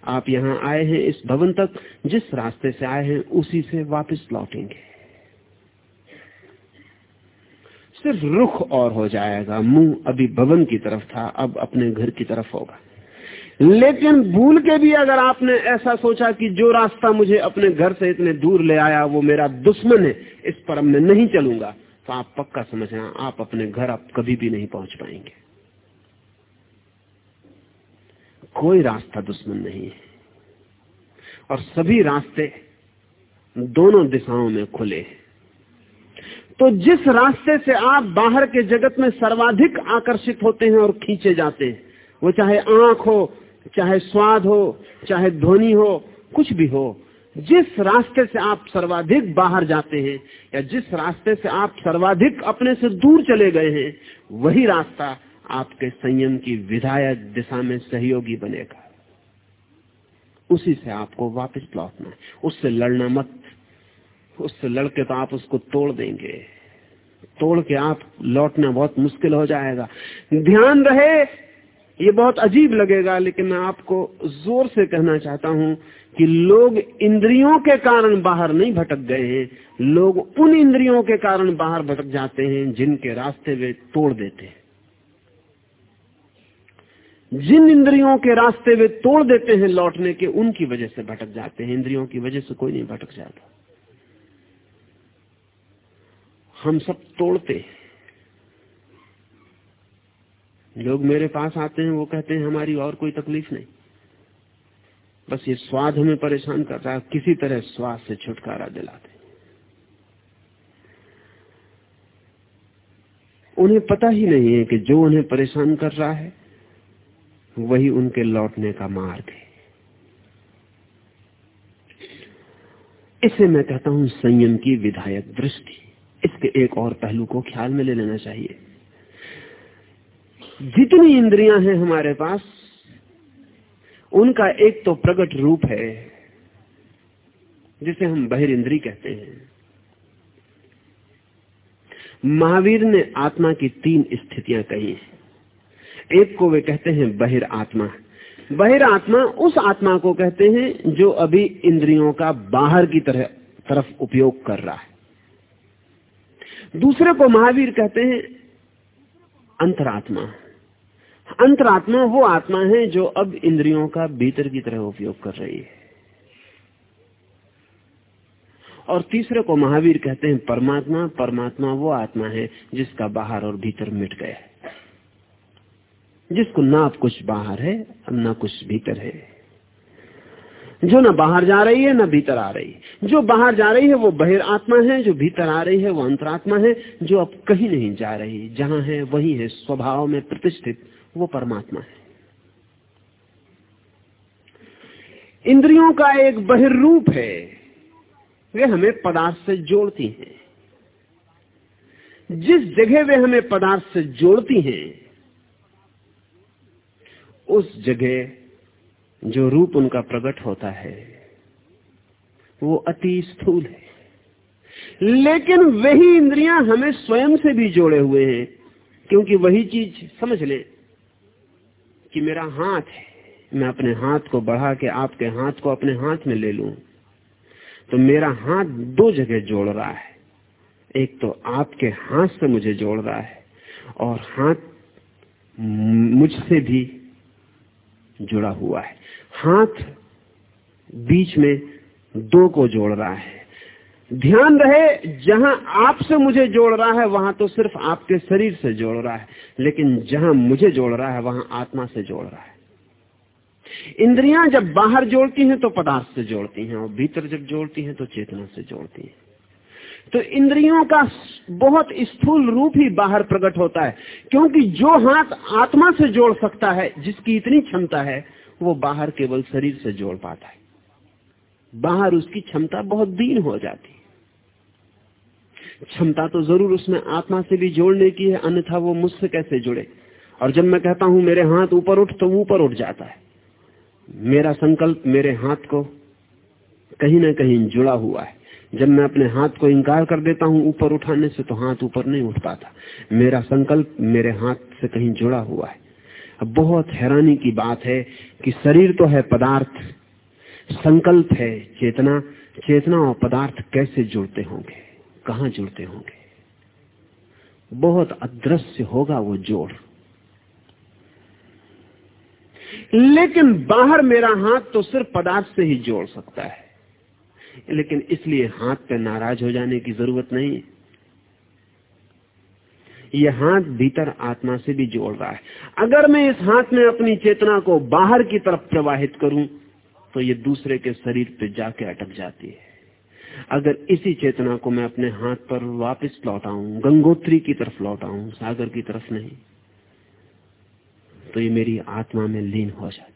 आप यहाँ आए हैं, इस भवन तक, जिस रास्ते से आए हैं, उसी से वापस लौटेंगे। सिर्फ़ रुख और हो जाएगा, मुँह अभी भवन की तरफ़ था, अब अपने घर की तरफ़ होगा। लेकिन भूल के भी अगर आपने ऐसा सोचा कि जो रास्ता मुझे अपने घर से इतने दूर ले आया, वो मेरा दुश्मन है, इस पर मैं नहीं चलूँगा तो आप पक्का समझना आप अपने घर आप कभी भी नहीं पहुँच पाएँगे। कोई रास्ता दुश्मन नहीं है। और सभी रास्ते दोनों दिशाओं में खुले तो जिस रास्ते से आप बाहर के जगत में सर्वाधिक आकर्षित होते हैं और खींचे जाते हैं, वो चाहे आँख हो, चाहे स्वाद हो, चाहे ध्वनि हो, कुछ भी हो, जिस रास्ते से आप सर्वाधिक बाहर जाते हैं या जिस रास्ते से आप सर्वाधिक अपने से दूर चले गए हैं, वही रास्ता आपके संयम की विधायक दिशा में सहयोगी बनेगा। उसी से आपको वापस लौटना है। उससे लड़ना मत। उससे लड़के तो आप उसको तोड़ देंगे। तोड़ के आप लौटना बहुत मुश्किल हो जाएगा। ध्यान रहे, ये बहुत अजीब लगेगा, लेकिन मैं आपको ज़ोर से कहना चाहता हूँ कि लोग इंद्रियों के कारण बाहर नहीं भटक गए हैं। लोग उन इंद्रियों के कारण बाहर भटक जाते हैं जिनके रास्ते वे तोड़ देते हैं। जिन इंद्रियों के रास्ते वे तोड़ देते हैं लौटने के, उनकी वजह से भटक जाते हैं। इंद्रियों की वजह से कोई नहीं भटक जाता। हम सब तोड़ते हैं। लोग मेरे पास आते हैं, वो कहते हैं, हमारी और कोई तकलीफ़ नहीं। बस ये स्वाद हमें परेशान कर रहा है, किसी तरह स्वाद से छुटकारा दिलाते उन्हें पता ही नहीं है कि जो उन्हें परेशान कर रहा है वही उनके लौटने का मार्ग है। इसे मैं कहता हूँ, संयम की विधायक दृष्टि। इसके एक और पहलू को ख्याल में ले लेना चाहिए। जितनी इंद्रियाँ हैं हमारे पास, उनका एक तो प्रकट रूप है, जिसे हम बहिर इंद्री कहते हैं। महावीर ने आत्मा की तीन स्थितियाँ कही हैं। एक को वे कहते हैं बहिर आत्मा। बहिर आत्मा उस आत्मा को कहते हैं जो अभी इंद्रियों का बाहर की तरह, तरफ़ उपयोग कर रहा है। दूसरे को महावीर कहते हैं अंतरात्मा। अंतरात्मा वो आत्मा है जो अब इंद्रियों का भीतर की तरह उपयोग कर रही है। और तीसरे को महावीर कहते हैं परमात्मा। परमात्मा वो आत्मा है जिसका बाहर और भीतर मिट गया है। जिसको ना अब कुछ बाहर है, अब ना कुछ भीतर है। जो ना बाहर जा रही है, ना भीतर आ रही है। जो बाहर जा रही है, वो बहिर आत्मा है, जो भीतर आ रही है, वो अंतरात्मा है। जो अब कहीं नहीं जा रही, जहाँ है, वही है, स्वभाव में प्रतिष्ठित, वो परमात्मा है। इंद्रियों का एक बहिर्रूप है, वे हमें पदार्थ से जोड़ती हैं। जिस जगह वे हमें पदार्थ से जोड़ती हैं उस जगह जो रूप उनका प्रकट होता है, वो अति स्थूल है। लेकिन वही इंद्रियाँ हमें स्वयं से भी जोड़े हुए हैं, क्योंकि वही चीज़ समझ ले कि मेरा हाथ है, मैं अपने हाथ को बढ़ा के आपके हाथ को अपने हाथ में ले लू। तो मेरा हाथ दो जगह जोड़ रहा है। एक तो आपके हाथ से मुझे जोड़ रहा है, और हाथ मुझसे भी जुड़ा हुआ है। हाथ बीच में दो को जोड़ रहा है। ध्यान रहे, जहाँ आपसे मुझे जोड़ रहा है, वहाँ तो सिर्फ़ आपके शरीर से जोड़ रहा है, लेकिन जहाँ मुझे जोड़ रहा है, वहाँ आत्मा से जोड़ रहा है। इंद्रियाँ जब बाहर जोड़ती हैं तो पदार्थ से जोड़ती हैं, और भीतर जब जोड़ती हैं तो चेतना से जोड़ती हैं। तो इंद्रियों का बहुत स्थूल रूप ही बाहर प्रकट होता है, क्योंकि जो हाथ आत्मा से जोड़ सकता है, जिसकी इतनी क्षमता है, वो बाहर केवल शरीर से जोड़ पाता है। बाहर उसकी क्षमता बहुत दीन हो जाती है। क्षमता तो ज़रूर उसमें आत्मा से भी जोड़ने की है, अन्यथा वो मुझसे कैसे जुड़े? और जब मैं कहता हूँ, मेरे हाथ ऊपर उठ तो ऊपर उठ जाता है। मेरा संकल्प मेरे हाथ को कहीं ना कहीं जुड़ा हुआ है। जब मैं अपने हाथ को इंकार कर देता हूँ ऊपर उठाने से तो हाथ ऊपर नहीं उठ पाता। मेरा संकल्प मेरे हाथ से कहीं जुड़ा हुआ है। अब बहुत हैरानी की बात है कि शरीर तो है पदार्थ, संकल्प है चेतना। चेतना और पदार्थ कैसे जुड़ते होंगे? कहा जुड़ते होंगे? बहुत अदृश्य होगा वो जोड़। लेकिन बाहर मेरा हाथ तो सिर्फ़ पदार्थ से ही जोड़ सकता है। लेकिन इसलिए हाथ पे नाराज़ हो जाने की ज़रूरत नहीं यह हाथ भीतर आत्मा से भी जोड़ रहा है। अगर मैं इस हाथ में अपनी चेतना को बाहर की तरफ़ प्रवाहित करूँ तो ये दूसरे के शरीर पे जाके अटक जाती है। अगर इसी चेतना को मैं अपने हाथ पर वापस लौटाऊं, गंगोत्री की तरफ़ लौटाऊं, सागर की तरफ़ नहीं तो ये मेरी आत्मा में लीन हो जाती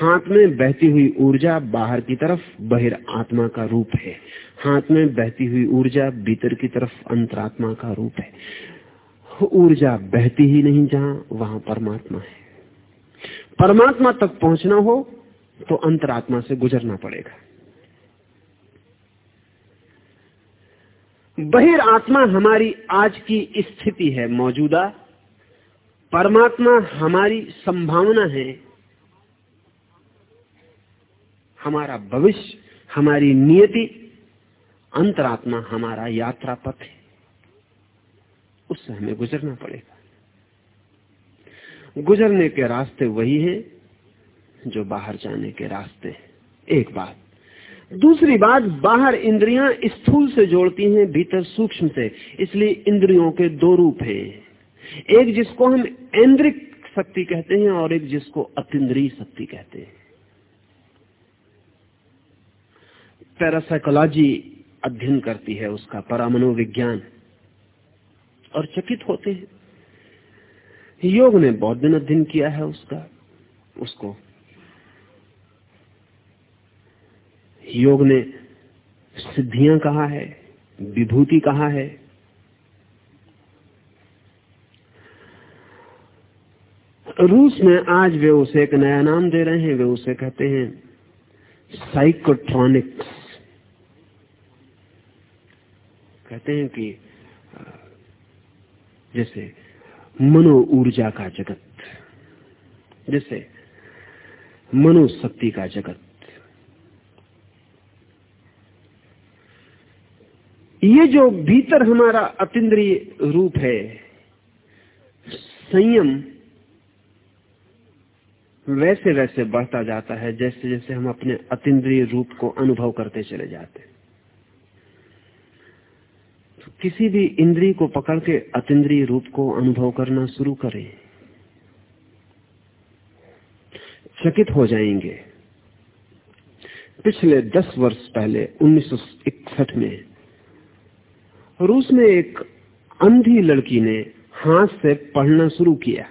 हाथ में बहती हुई ऊर्जा बाहर की तरफ़ बहिर आत्मा का रूप है। हाथ में बहती हुई ऊर्जा भीतर की तरफ़ अंतरात्मा का रूप है। ऊर्जा बहती ही नहीं जहाँ, वहाँ परमात्मा है। परमात्मा तक पहुँचना हो तो अंतरात्मा से गुजरना पड़ेगा। बहिर आत्मा हमारी आज की स्थिति है मौजूदा। परमात्मा हमारी संभावना है हमारा भविष्य, हमारी नियति, अंतरात्मा हमारा यात्रा पथ है उससे हमें गुजरना पड़ेगा। गुजरने के रास्ते वही हैं जो बाहर जाने के रास्ते हैं। एक बात। दूसरी बात, बाहर इंद्रियाँ स्थूल से जोड़ती हैं, भीतर सूक्ष्म से। इसलिए इंद्रियों के दो रूप हैं। एक जिसको हम इंद्रिक शक्ति कहते हैं और एक जिसको अतिद्रीय शक्ति कहते हैं। पैरासाइकोलॉजी अध्ययन करती है उसका परामनोविज्ञान और चकित होते हैं। योग ने बहुत दिन अध्ययन किया है उसका, उसको। योग ने सिद्धियाँ कहा है, विभूति कहा है। रूस में आज वे उसे एक नया नाम दे रहे हैं, वे उसे कहते हैं साइकोट्रॉनिक्स कहते हैं कि जैसे मनो ऊर्जा का जगत, जैसे मनोशक्ति का जगत। ये जो भीतर हमारा अतिद्रिय रूप है, संयम वैसे वैसे बढ़ता जाता है जैसे जैसे हम अपने अतिद्रिय रूप को अनुभव करते चले जाते हैं। किसी भी इंद्री को पकड़ के अतिद्रीय रूप को अनुभव करना शुरू करें। चकित हो जाएँगे। पिछले दस वर्ष पहले 1961 में, रूस में एक अंधी लड़की ने हाथ से पढ़ना शुरू किया।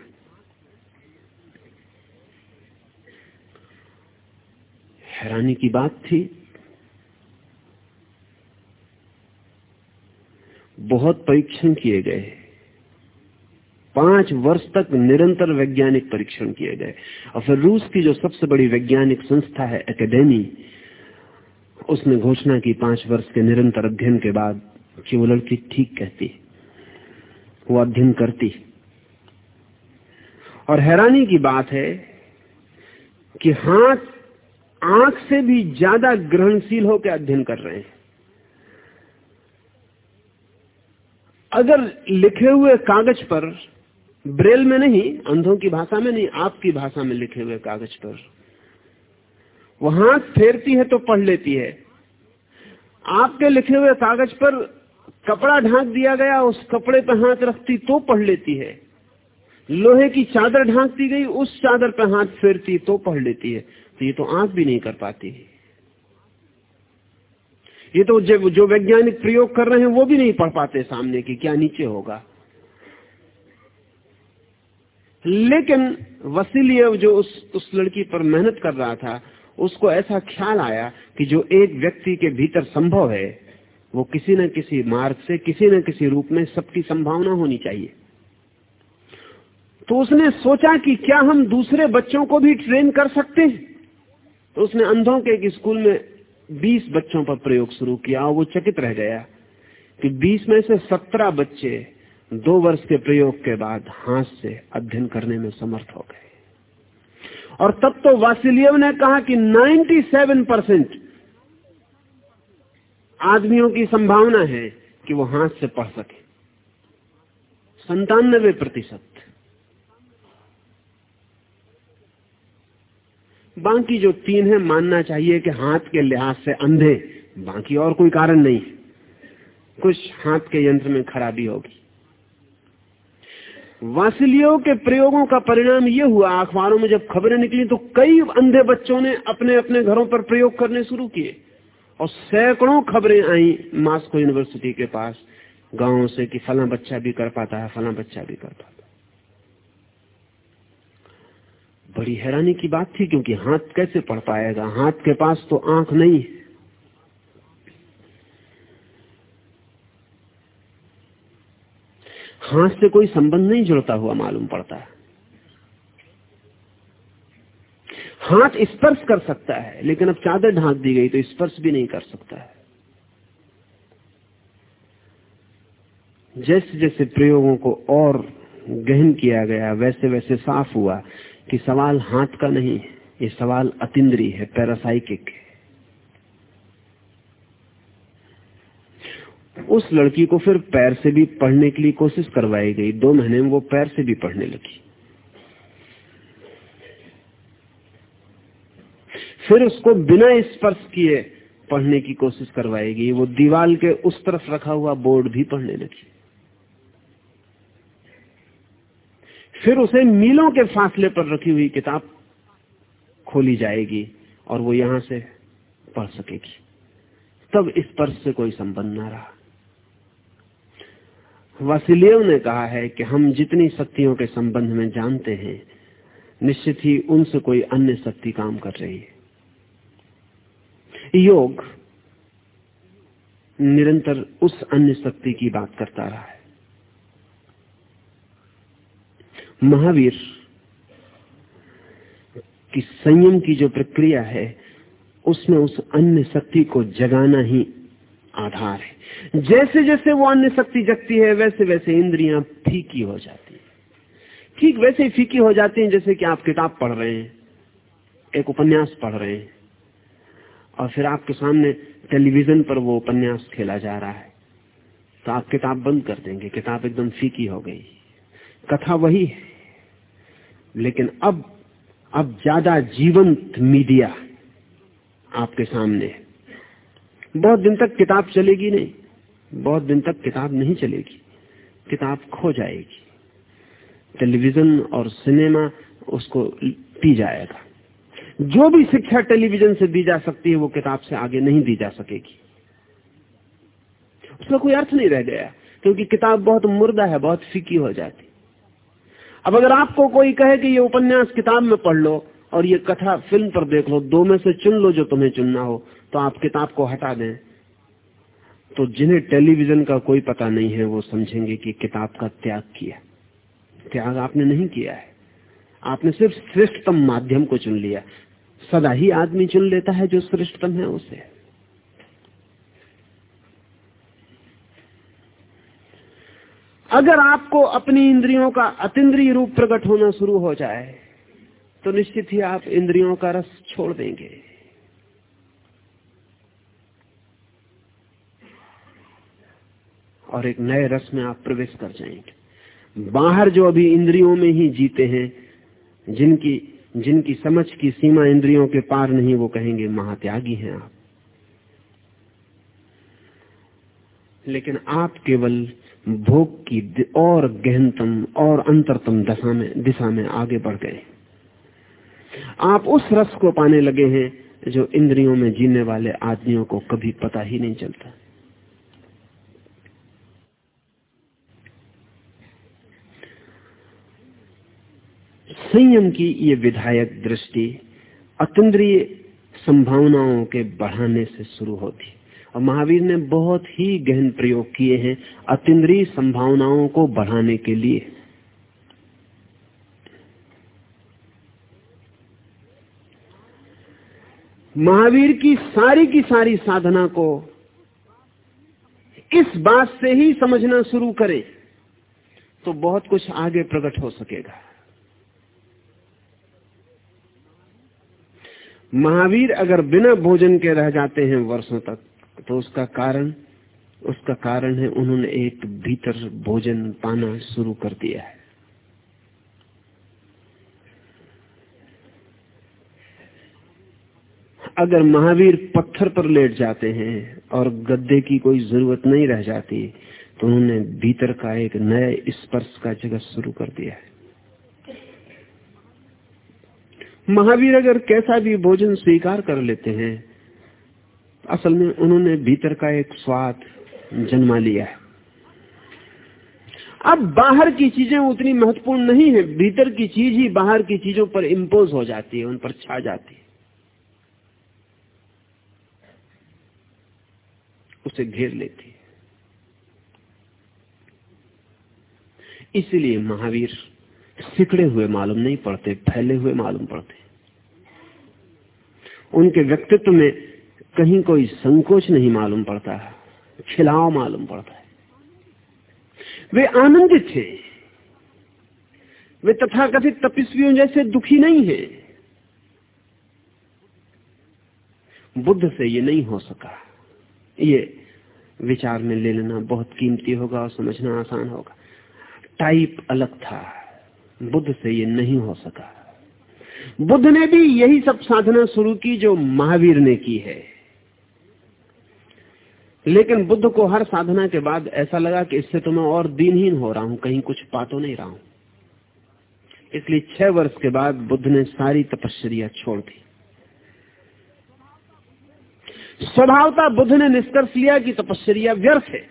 हैरानी की बात थी। बहुत परीक्षण किए गए पाँच वर्ष तक निरंतर वैज्ञानिक परीक्षण किए गए। और फिर रूस की जो सबसे बड़ी वैज्ञानिक संस्था है एकेडमी उसने घोषणा की पाँच वर्ष के निरंतर अध्ययन के बाद कि वो लड़की ठीक कहती वो अध्ययन करती और हैरानी की बात है कि हाथ आँख से भी ज़्यादा ग्रहणशील होकर अध्ययन कर रहे हैं। अगर लिखे हुए कागज़ पर, ब्रेल में नहीं, अंधों की भाषा में नहीं, आपकी भाषा में लिखे हुए कागज़ पर, वो हाथ फेरती है तो पढ़ लेती है। आपके लिखे हुए कागज़ पर कपड़ा ढांक दिया गया, उस कपड़े पर हाथ रखती तो पढ़ लेती है। लोहे की चादर ढांक दी गई, उस चादर पर हाथ फेरती तो पढ़ लेती है। तो ये तो आँख भी नहीं कर पाती। है ये तो जो, जो वैज्ञानिक प्रयोग कर रहे हैं वो भी नहीं पढ़ पाते सामने की क्या नीचे होगा। लेकिन वसीलियव जो उस उस लड़की पर मेहनत कर रहा था उसको ऐसा ख्याल आया कि जो एक व्यक्ति के भीतर संभव है वो किसी न किसी मार्ग से किसी न किसी रूप में सबकी संभावना होनी चाहिए। तो उसने सोचा कि क्या हम दूसरे बच्चों को भी ट्रेन कर सकते हैं? तो उसने अंधों के एक स्कूल में 20 बच्चों पर प्रयोग शुरू किया और वो चकित रह गया कि 20 में से 17 बच्चे दो वर्ष के प्रयोग के बाद हाथ से अध्ययन करने में समर्थ हो गए। और तब तो वासिलियव ने कहा कि 97 परसेंट आदमियों की संभावना है कि वो हाथ से पढ़ सके। संतानबे प्रतिशत। बाकी जो तीन है, मानना चाहिए कि हाथ के लिहाज से अंधे, बाकी और कोई कारण नहीं। कुछ हाथ के यंत्र में खराबी होगी। वासिलियों के प्रयोगों का परिणाम यह हुआ, अखबारों में जब खबरें निकली तो कई अंधे बच्चों ने अपने अपने घरों पर प्रयोग करने शुरू किए। और सैकड़ों खबरें आई मास्को यूनिवर्सिटी के पास, गाँवों से कि फला बच्चा भी कर पाता है, फला बच्चा भी कर पाता बड़ी हैरानी की बात थी, क्योंकि हाथ कैसे पढ़ पाएगा? हाथ के पास तो आँख नहीं। हाथ से कोई संबंध नहीं जुड़ता हुआ मालूम पड़ता है। हाथ स्पर्श कर सकता है, लेकिन अब चादर ढांक दी गई तो स्पर्श भी नहीं कर सकता है। जैसे जैसे प्रयोगों को और गहन किया गया वैसे वैसे साफ़ हुआ कि सवाल हाथ का नहीं है, ये सवाल अतिद्री है, पैरासाइकिक है। उस लड़की को फिर पैर से भी पढ़ने के लिए कोशिश करवाई गई। दो महीने में वो पैर से भी पढ़ने लगी। फिर उसको बिना स्पर्श किए पढ़ने की कोशिश करवाई गई। वो दीवाल के उस तरफ़ रखा हुआ बोर्ड भी पढ़ने लगी। फिर उसे मीलों के फासले पर रखी हुई किताब खोली जाएगी और वो यहाँ से पढ़ सकेगी। तब इस पर से कोई संबंध ना रहा। वासिलियव ने कहा है कि हम जितनी शक्तियों के संबंध में जानते हैं, निश्चित ही उनसे कोई अन्य शक्ति काम कर रही है। योग निरंतर उस अन्य शक्ति की बात करता रहा है। महावीर, की संयम की जो प्रक्रिया है, उसमें उस अन्य शक्ति को जगाना ही आधार है। जैसे जैसे वो अन्य शक्ति जगती है वैसे वैसे इंद्रियाँ फीकी हो जाती है। ठीक वैसे ही फीकी हो जाती हैं, जैसे कि आप किताब पढ़ रहे हैं, एक उपन्यास पढ़ रहे हैं, और फिर आपके सामने टेलीविज़न पर वो उपन्यास खेला जा रहा है तो आप किताब बंद कर देंगे, किताब एकदम फीकी हो गई। कथा वही है। लेकिन अब अब ज़्यादा जीवंत मीडिया आपके सामने बहुत दिन तक किताब चलेगी नहीं। बहुत दिन तक किताब नहीं चलेगी। किताब खो जाएगी। टेलीविज़न और सिनेमा उसको पी जाएगा। जो भी शिक्षा टेलीविज़न से दी जा सकती है, वो किताब से आगे नहीं दी जा सकेगी। उसका कोई अर्थ नहीं रह गया, क्योंकि किताब बहुत मुर्दा है, बहुत फीकी हो जाती। अब अगर आपको कोई कहे कि ये उपन्यास किताब में पढ़ लो और ये कथा फ़िल्म पर देख लो, दो में से चुन लो जो तुम्हें चुनना हो तो आप किताब को हटा दें। तो जिन्हें टेलीविज़न का कोई पता नहीं है, वो समझेंगे कि किताब का त्याग किया। त्याग आपने नहीं किया है। आपने सिर्फ़ श्रेष्ठतम माध्यम को चुन लिया। सदा ही आदमी चुन लेता है जो श्रेष्ठतम है उसे। अगर आपको अपनी इंद्रियों का अतिद्रिय रूप प्रकट होना शुरू हो जाए तो निश्चित ही आप इंद्रियों का रस छोड़ देंगे। और एक नए रस में आप प्रवेश कर जाएँगे। बाहर जो अभी इंद्रियों में ही जीते हैं, जिनकी जिनकी समझ की सीमा इंद्रियों के पार नहीं, वो कहेंगे, महात्यागी हैं आप। लेकिन आप केवल भोग की और गहनतम और अंतरतम दशा में दिशा में आगे बढ़ गए। आप उस रस को पाने लगे हैं जो इंद्रियों में जीने वाले आदमियों को कभी पता ही नहीं चलता। संयम की ये विधायक दृष्टि अतंद्रीय संभावनाओं के बढ़ाने से शुरू होती। और महावीर ने बहुत ही गहन प्रयोग किए हैं अतिद्रीय संभावनाओं को बढ़ाने के लिए। महावीर की सारी की सारी साधना को इस बात से ही समझना शुरू करें तो बहुत कुछ आगे प्रकट हो सकेगा। महावीर अगर बिना भोजन के रह जाते हैं वर्षों तक तो उसका कारण उसका कारण है उन्होंने एक भीतर भोजन पाना शुरू कर दिया है। अगर महावीर पत्थर पर लेट जाते हैं और गद्दे की कोई ज़रूरत नहीं रह जाती तो उन्होंने भीतर का एक नए स्पर्श का जगत शुरू कर दिया है। महावीर अगर कैसा भी भोजन स्वीकार कर लेते हैं असल में उन्होंने भीतर का एक स्वाद जन्मा लिया है। अब बाहर की चीज़ें उतनी महत्वपूर्ण नहीं है, भीतर की चीज़ ही बाहर की चीज़ों पर इम्पोज हो जाती है, उन पर छा जाती है। उसे घेर लेती है। इसलिए महावीर सिकड़े हुए मालूम नहीं पड़ते, फैले हुए मालूम पड़ते उनके व्यक्तित्व में कहीं कोई संकोच नहीं मालूम पड़ता खिलाव मालूम पड़ता है। वे आनंदित थे। वे तथाकथित तपस्वियों जैसे दुखी नहीं है। बुद्ध से ये नहीं हो सका। ये विचार में ले लेना बहुत कीमती होगा और समझना आसान होगा। टाइप अलग था। बुद्ध से ये नहीं हो सका। बुद्ध ने भी यही सब साधना शुरू की जो महावीर ने की है। लेकिन बुद्ध को हर साधना के बाद ऐसा लगा कि इससे तो मैं और दीनहीन हो रहा हूँ, कहीं कुछ पा तो नहीं रहा हूँ। इसलिए छह वर्ष के बाद बुद्ध ने सारी तपस्या छोड़ दी। स्वभावता बुद्ध ने निष्कर्ष लिया कि तपस्या व्यर्थ है।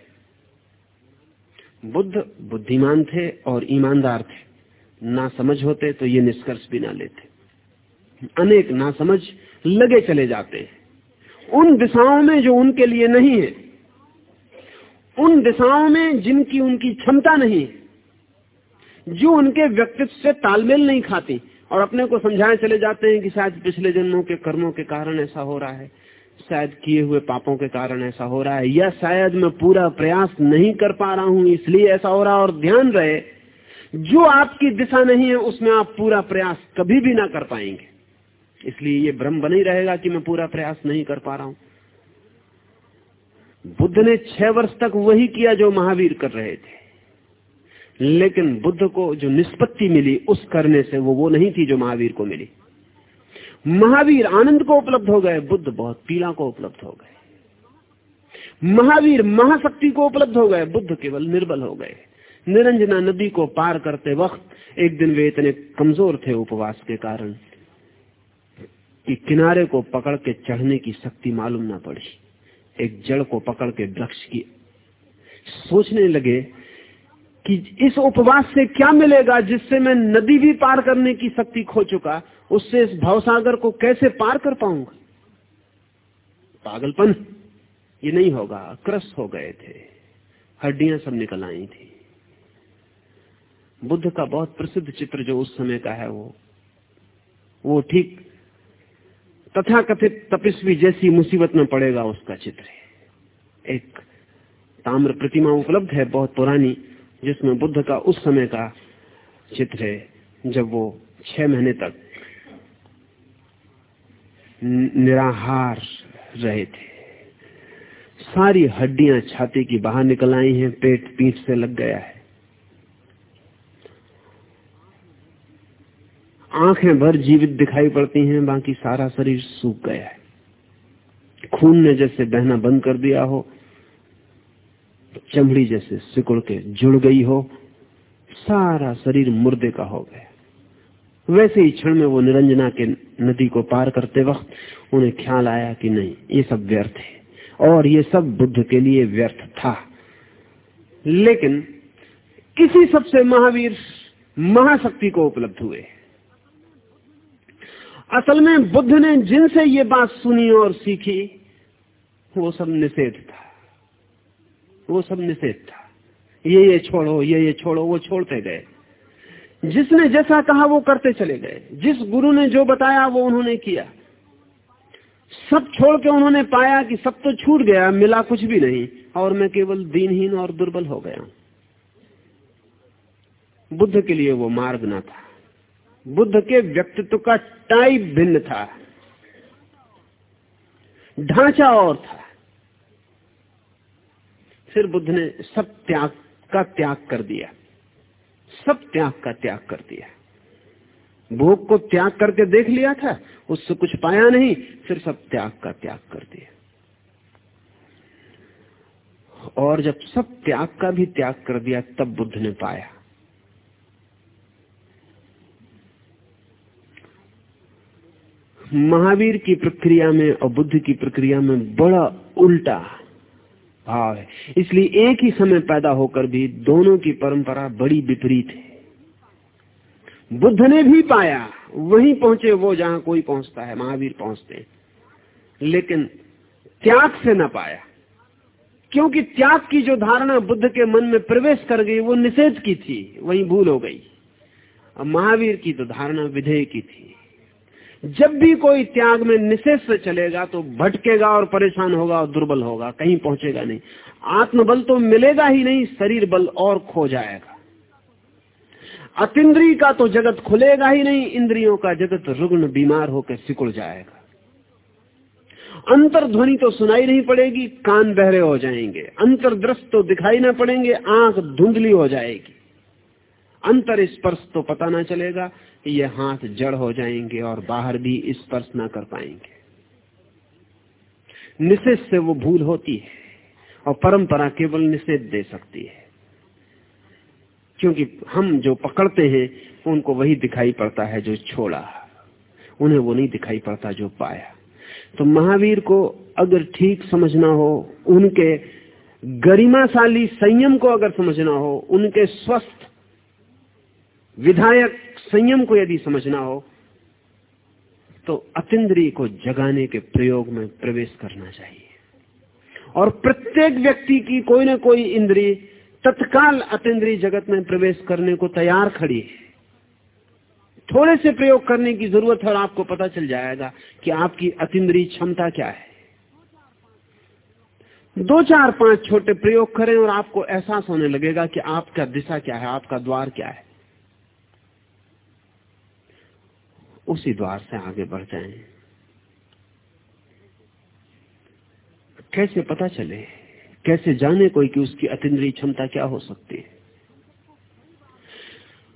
बुद्ध बुद्धिमान थे और ईमानदार थे। ना समझ होते तो ये निष्कर्ष भी ना लेते। अनेक ना समझ लगे चले जाते हैं। उन दिशाओं में जो उनके लिए नहीं है, उन दिशाओं में जिनकी उनकी क्षमता नहीं जो उनके व्यक्तित्व से तालमेल नहीं खाती और अपने को समझाए चले जाते हैं कि शायद पिछले जन्मों के कर्मों के कारण ऐसा हो रहा है, शायद किए हुए पापों के कारण ऐसा हो रहा है, या शायद मैं पूरा प्रयास नहीं कर पा रहा हूँ, इसलिए ऐसा हो रहा है और ध्यान रहे, जो आपकी दिशा नहीं है, उसमें आप पूरा प्रयास कभी भी ना कर पाएँगे। इसलिए ये भ्रम बना ही रहेगा कि मैं पूरा प्रयास नहीं कर पा रहा हूँ। बुद्ध ने छह वर्ष तक वही किया जो महावीर कर रहे थे। लेकिन बुद्ध को जो निष्पत्ति मिली, उस करने से वो वो नहीं थी जो महावीर को मिली। महावीर आनंद को उपलब्ध हो गए, बुद्ध बहुत पीड़ा को उपलब्ध हो गए। महावीर महाशक्ति को उपलब्ध हो गए, बुद्ध केवल निर्बल हो गए। निरंजना नदी को पार करते वक्त एक दिन वे इतने कमज़ोर थे उपवास के कारण। कि किनारे को पकड़ के चढ़ने की शक्ति मालूम ना पड़ी। एक जड़ को पकड़ के वृक्ष की सोचने लगे कि इस उपवास से क्या मिलेगा जिससे मैं नदी भी पार करने की शक्ति खो चुका? उससे इस भवसागर को कैसे पार कर पाऊँगा? पागलपन, ये नहीं होगा। क्रस हो गए थे। हड्डियाँ सब निकल आई थी। बुद्ध का बहुत प्रसिद्ध चित्र जो उस समय का है, वो वो ठीक तथा कथित तपस्वी जैसी मुसीबत में पड़ेगा उसका चित्र एक ताम्र प्रतिमा उपलब्ध है, बहुत पुरानी, जिसमें बुद्ध का उस समय का चित्र है, जब वो छह महीने तक निराहार रहे थे। सारी हड्डियाँ छाती की बाहर निकल आई हैं, पेट पीठ से लग गया है। आँखें भर जीवित दिखाई पड़ती हैं, बाकी सारा शरीर सूख गया है। खून ने जैसे बहना बंद कर दिया हो, चमड़ी जैसे सिकुड़ के जुड़ गई हो, सारा शरीर मुर्दे का हो गया। वैसे ही क्षण में वो निरंजना के नदी को पार करते वक्त उन्हें ख्याल आया कि नहीं, ये सब व्यर्थ है, और ये सब बुद्ध के लिए व्यर्थ था। लेकिन किसी सबसे महावीर महाशक्ति को उपलब्ध हुए। असल में बुद्ध ने जिनसे ये बात सुनी और सीखी, वो सब निषेध था। वो सब निषेध था। ये ये छोड़ो, ये ये छोड़ो, वो छोड़ते गए। जिसने जैसा कहा वो करते चले गए। जिस गुरु ने जो बताया वो उन्होंने किया। सब छोड़ के उन्होंने पाया कि सब तो छूट गया, मिला कुछ भी नहीं, और मैं केवल दीनहीन और दुर्बल हो गया। बुद्ध के लिए वो मार्ग ना था। बुद्ध के व्यक्तित्व का टाइप भिन्न था। ढांचा और था। फिर बुद्ध ने सब त्याग का त्याग कर दिया। सब त्याग का त्याग कर दिया। भोग को त्याग करके देख लिया था, उससे कुछ पाया नहीं, फिर सब त्याग का त्याग कर दिया। और जब सब त्याग का भी त्याग कर दिया, तब बुद्ध ने पाया। महावीर की प्रक्रिया में और बुद्ध की प्रक्रिया में बड़ा उल्टा भाव है। इसलिए एक ही समय पैदा होकर भी दोनों की परंपरा बड़ी विपरीत है। बुद्ध ने भी पाया, वहीं पहुँचे वो जहाँ कोई पहुँचता है, महावीर पहुँचते हैं। लेकिन त्याग से न पाया, क्योंकि त्याग की जो धारणा बुद्ध के मन में प्रवेश कर गई, वो निषेध की थी, वही भूल हो गई। और महावीर की तो धारणा विधेय की थी। जब भी कोई त्याग में निषेध से चलेगा तो भटकेगा और परेशान होगा और दुर्बल होगा, कहीं पहुंचेगा नहीं। आत्मबल तो मिलेगा ही नहीं, शरीर बल और खो जाएगा। अतिद्री का तो जगत खुलेगा ही नहीं, इंद्रियों का जगत रुग्ण बीमार होकर सिकुड़ जाएगा। अंतर ध्वनि तो सुनाई नहीं पड़ेगी, कान बहरे हो जाएँगे। अंतरदृष्ट तो दिखाई ना पड़ेंगे, आँख धुंधली हो जाएगी। अंतर स्पर्श तो पता ना चलेगा ये हाथ जड़ हो जाएँगे और बाहर भी स्पर्श ना कर पाएँगे। निषेध से वो भूल होती है और परंपरा केवल निषेध दे सकती है। क्योंकि हम जो पकड़ते हैं, उनको वही दिखाई पड़ता है जो छोड़ा। उन्हें वो नहीं दिखाई पड़ता जो पाया। तो महावीर को अगर ठीक समझना हो, उनके गरिमाशाली संयम को अगर समझना हो, उनके स्वस्थ विधायक संयम को यदि समझना हो तो अतिद्री को जगाने के प्रयोग में प्रवेश करना चाहिए। और प्रत्येक व्यक्ति की कोई ना कोई इंद्री तत्काल अतिद्री जगत में प्रवेश करने को तैयार खड़ी है। थोड़े से प्रयोग करने की ज़रूरत है और आपको पता चल जाएगा कि आपकी अतिद्री क्षमता क्या है। दो चार पाँच छोटे प्रयोग करें और आपको एहसास होने लगेगा कि आपका दिशा क्या है, आपका द्वार क्या है। उसी द्वार से आगे बढ़ जाएँ। कैसे पता चले? कैसे जाने कोई कि उसकी अतिद्री क्षमता क्या हो सकती है?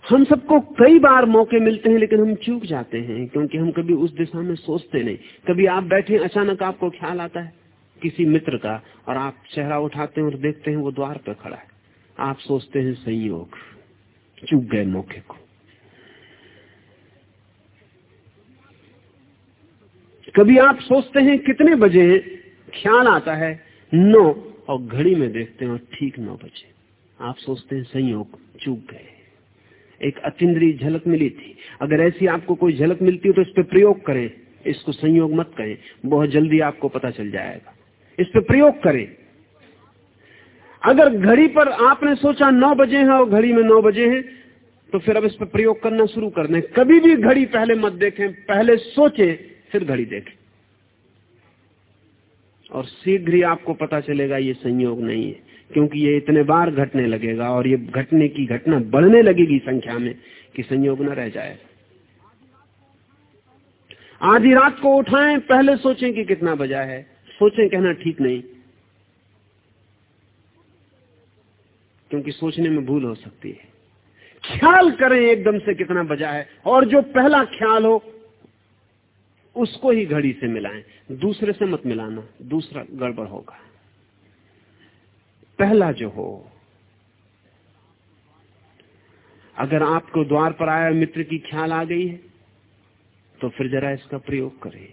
हम सबको कई बार मौके मिलते हैं, लेकिन हम चूक जाते हैं, क्योंकि हम कभी उस दिशा में सोचते नहीं। कभी आप बैठे, अचानक आपको ख्याल आता है किसी मित्र का, और आप चेहरा उठाते हैं और देखते हैं वो द्वार पर खड़ा है। आप सोचते हैं संयोग, चूक गए मौके को। कभी आप सोचते हैं कितने बजे हैं ख्याल आता है? नौ। और घड़ी में देखते हैं ठीक नौ बजे। आप सोचते हैं संयोग चूक गए। एक अतिद्री झलक मिली थी। अगर ऐसी आपको कोई झलक मिलती हो तो इस पर प्रयोग करें। इसको संयोग मत करें। बहुत जल्दी आपको पता चल जाएगा। इस पर प्रयोग करें। अगर घड़ी पर आपने सोचा नौ बजे हैं और घड़ी में नौ बजे हैं तो फिर अब इस पर प्रयोग करना शुरू कर दें। कभी भी घड़ी पहले मत देखें। पहले सोचें। फिर घड़ी देखें। और शीघ्र ही आपको पता चलेगा ये संयोग नहीं है, क्योंकि ये इतने बार घटने लगेगा और ये घटने की घटना बढ़ने लगेगी संख्या में कि संयोग न रह जाए। आधी रात को उठाएँ, पहले सोचें कि कितना बजा है। सोचें, कहना ठीक नहीं। क्योंकि सोचने में भूल हो सकती है। ख्याल करें एकदम से कितना बजा है, और जो पहला ख्याल हो उसको ही घड़ी से मिलाएँ। दूसरे से मत मिलाना, दूसरा गड़बड़ होगा। पहला जो हो, अगर आपको द्वार पर आया मित्र की ख्याल आ गई है तो फिर जरा इसका प्रयोग करें।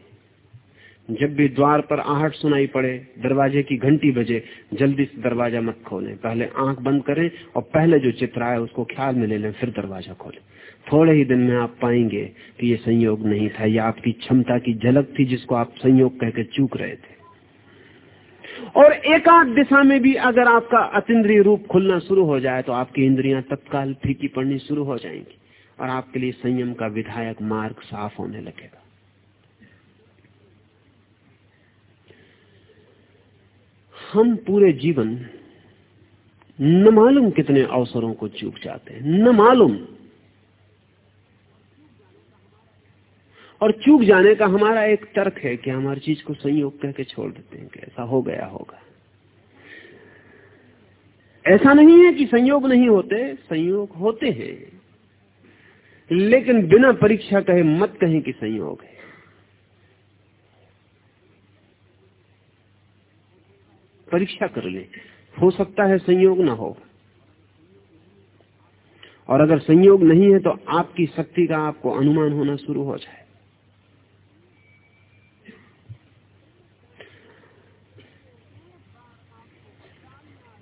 जब भी द्वार पर आहट सुनाई पड़े, दरवाजे की घंटी बजे, जल्दी से दरवाज़ा मत खोलें। पहले आँख बंद करें और पहले जो चित्र आए उसको ख्याल में ले लें, फिर दरवाज़ा खोलें। थोड़े ही दिन में आप पाएँगे कि ये संयोग नहीं था। यह आपकी क्षमता की झलक थी जिसको आप संयोग कहकर चूक रहे थे। और एकाध दिशा में भी अगर आपका अतिद्रिय रूप खुलना शुरू हो जाए तो आपकी इंद्रियाँ तत्काल फीकी पड़नी शुरू हो जाएँगी और आपके लिए संयम का विधायक मार्ग साफ़ होने लगेगा। हम पूरे जीवन न मालूम कितने अवसरों को चूक जाते हैं, न मालूम और चूक जाने का हमारा एक तर्क है कि हम हर चीज़ को संयोग कह के छोड़ देते हैं, कि ऐसा हो गया होगा। ऐसा नहीं है कि संयोग नहीं होते, संयोग होते हैं, लेकिन बिना परीक्षा कहे मत कहें कि संयोग है। परीक्षा कर ले, हो सकता है संयोग ना हो। और अगर संयोग नहीं है तो आपकी शक्ति का आपको अनुमान होना शुरू हो जाए।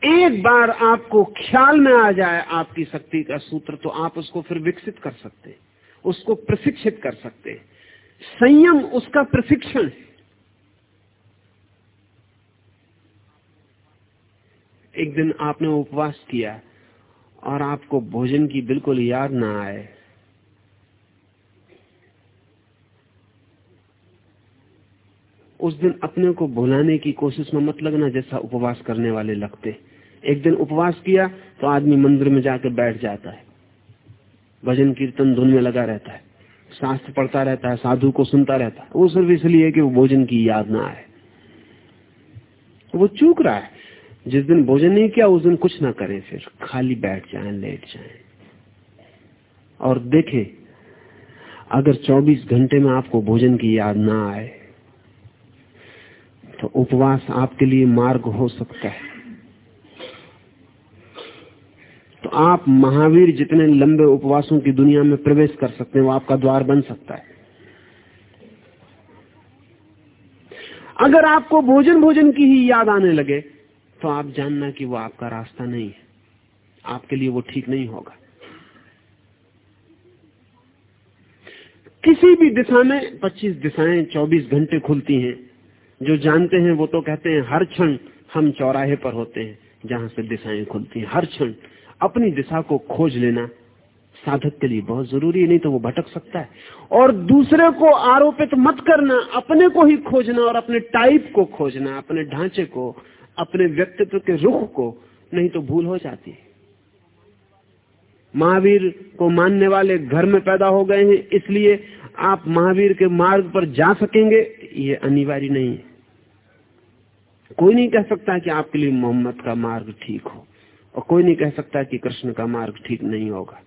एक बार आपको ख्याल में आ जाए आपकी शक्ति का सूत्र तो आप उसको फिर विकसित कर सकते, उसको प्रशिक्षित कर सकते। संयम उसका प्रशिक्षण है। एक दिन आपने उपवास किया और आपको भोजन की बिल्कुल याद ना आए। उस दिन अपने को भुलाने की कोशिश में मत लगना जैसा उपवास करने वाले लगते। एक दिन उपवास किया तो आदमी मंदिर में जाकर बैठ जाता है। भजन कीर्तन धुन में लगा रहता है। शास्त्र पढ़ता रहता है, साधु को सुनता रहता है। वो सिर्फ़ इसलिए कि वो भोजन की याद ना आए। वो चूक रहा है। जिस दिन भोजन नहीं किया, उस दिन कुछ ना करें फिर। खाली बैठ जाए, लेट जाए। और देखें, अगर 24 घंटे में आपको भोजन की याद ना आए तो उपवास आपके लिए मार्ग हो सकता है। तो आप महावीर जितने लंबे उपवासों की दुनिया में प्रवेश कर सकते हैं, वो आपका द्वार बन सकता है। अगर आपको भोजन भोजन की ही याद आने लगे तो आप जानना कि वो आपका रास्ता नहीं है। आपके लिए वो ठीक नहीं होगा। किसी भी दिशा में 25 दिशाएँ 24 घंटे खुलती हैं। जो जानते हैं, वो तो कहते हैं, हर क्षण हम चौराहे पर होते हैं, जहाँ से दिशाएँ खुलती हैं। हर क्षण। अपनी दिशा को खोज लेना साधक के लिए बहुत ज़रूरी है, नहीं तो वो भटक सकता है। और दूसरे को आरोपित मत करना, अपने को ही खोजना और अपने टाइप को खोजना, अपने ढांचे को, अपने व्यक्तित्व के रुख को, नहीं तो भूल हो जाती है। महावीर को मानने वाले घर में पैदा हो गए हैं, इसलिए आप महावीर के मार्ग पर जा सकेंगे, ये अनिवार्य नहीं है। कोई नहीं कह सकता कि आपके लिए मोहम्मद का मार्ग ठीक हो। और कोई नहीं कह सकता कि कृष्ण का मार्ग ठीक नहीं होगा।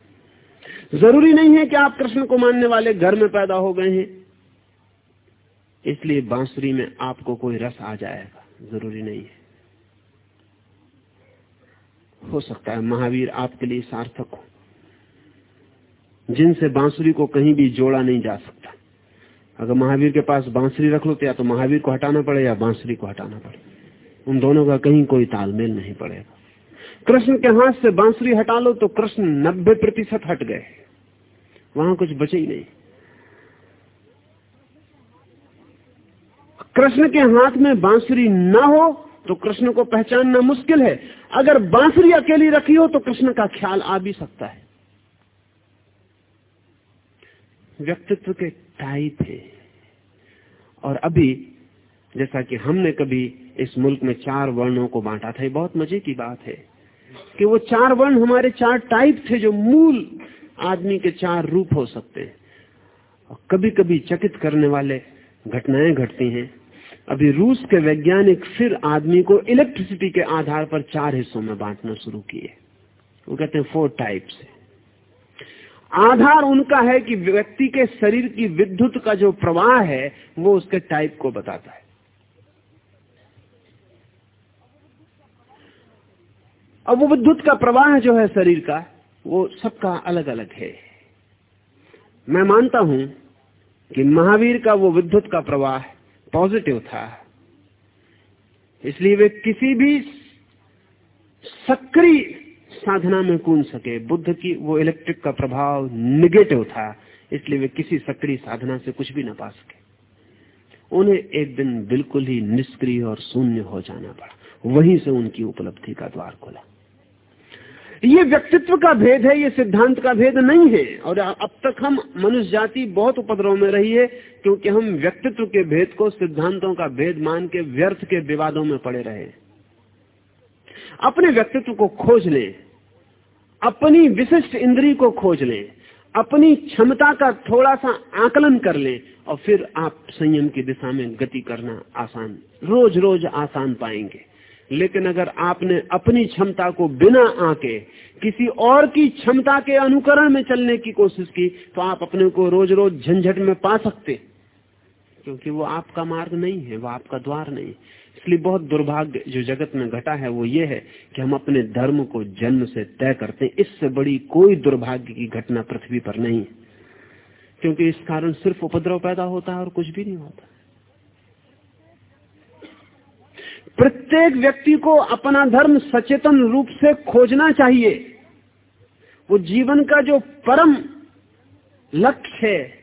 ज़रूरी नहीं है कि आप कृष्ण को मानने वाले घर में पैदा हो गए हैं। इसलिए बांसुरी में आपको कोई रस आ जाएगा। ज़रूरी नहीं है। हो सकता है महावीर आपके लिए सार्थक हो। जिनसे बांसुरी को कहीं भी जोड़ा नहीं जा सकता। अगर महावीर के पास बांसुरी रख लो तो या तो महावीर को हटाना पड़े या बांसुरी को हटाना पड़े। उन दोनों का कहीं कोई तालमेल नहीं पड़ेगा। कृष्ण के हाथ से बांसुरी हटा लो तो कृष्ण नब्बे प्रतिशत हट गए। वहाँ कुछ बचे ही नहीं। कृष्ण के हाथ में बांसुरी न हो तो कृष्ण को पहचानना मुश्किल है। अगर बांसुरी अकेली रखी हो तो कृष्ण का ख्याल आ भी सकता है। व्यक्तित्व के टाइप है और अभी, जैसा कि हमने कभी इस मुल्क में चार वर्णों को बांटा था, ये बहुत मज़े की बात है। कि वो चार वर्ण हमारे चार टाइप थे जो मूल आदमी के चार रूप हो सकते हैं। और कभी कभी चकित करने वाले घटनाएँ घटती हैं। अभी रूस के वैज्ञानिक फिर आदमी को इलेक्ट्रिसिटी के आधार पर चार हिस्सों में बांटना शुरू किए। वो कहते हैं फोर टाइप्स आधार उनका है कि व्यक्ति के शरीर की विद्युत का जो प्रवाह है, वो उसके टाइप को बताता है। अब वो विद्युत का प्रवाह जो है शरीर का, वो सबका अलग अलग है। मैं मानता हूँ कि महावीर का वो विद्युत का प्रवाह पॉजिटिव था। इसलिए वे किसी भी सक्रिय साधना में कूद सके। बुद्ध की वो इलेक्ट्रिक का प्रभाव निगेटिव था, इसलिए वे किसी सक्रिय साधना से कुछ भी ना पा सके। उन्हें एक दिन बिल्कुल ही निष्क्रिय और शून्य हो जाना पड़ा। वहीं से उनकी उपलब्धि का द्वार खोला। ये व्यक्तित्व का भेद है, ये सिद्धांत का भेद नहीं है। और अब तक हम मनुष्य जाति बहुत उपद्रव में रही है, क्योंकि हम व्यक्तित्व के भेद को, सिद्धांतों का भेद मान के, व्यर्थ के विवादों में पड़े रहे अपने व्यक्तित्व को खोज लें, अपनी विशिष्ट इंद्री को खोज लें, अपनी क्षमता का थोड़ा सा आकलन कर लें, और फिर आप संयम की दिशा में गति करना आसान रोज रोज आसान पाएँगे। लेकिन अगर आपने अपनी क्षमता को बिना आके, किसी और की क्षमता के अनुकरण में चलने की कोशिश की तो आप अपने को रोज रोज झंझट में पा सकते। क्योंकि वो आपका मार्ग नहीं है, वो आपका द्वार नहीं। इसलिए बहुत दुर्भाग्य जो जगत में घटा है वो ये है कि हम अपने धर्म को जन्म से तय करते हैं। इससे बड़ी कोई दुर्भाग्य की घटना पृथ्वी पर नहीं है। क्योंकि इस कारण सिर्फ़ उपद्रव पैदा होता है और कुछ भी नहीं होता। प्रत्येक व्यक्ति को अपना धर्म सचेतन रूप से खोजना चाहिए। वो जीवन का जो परम लक्ष्य है,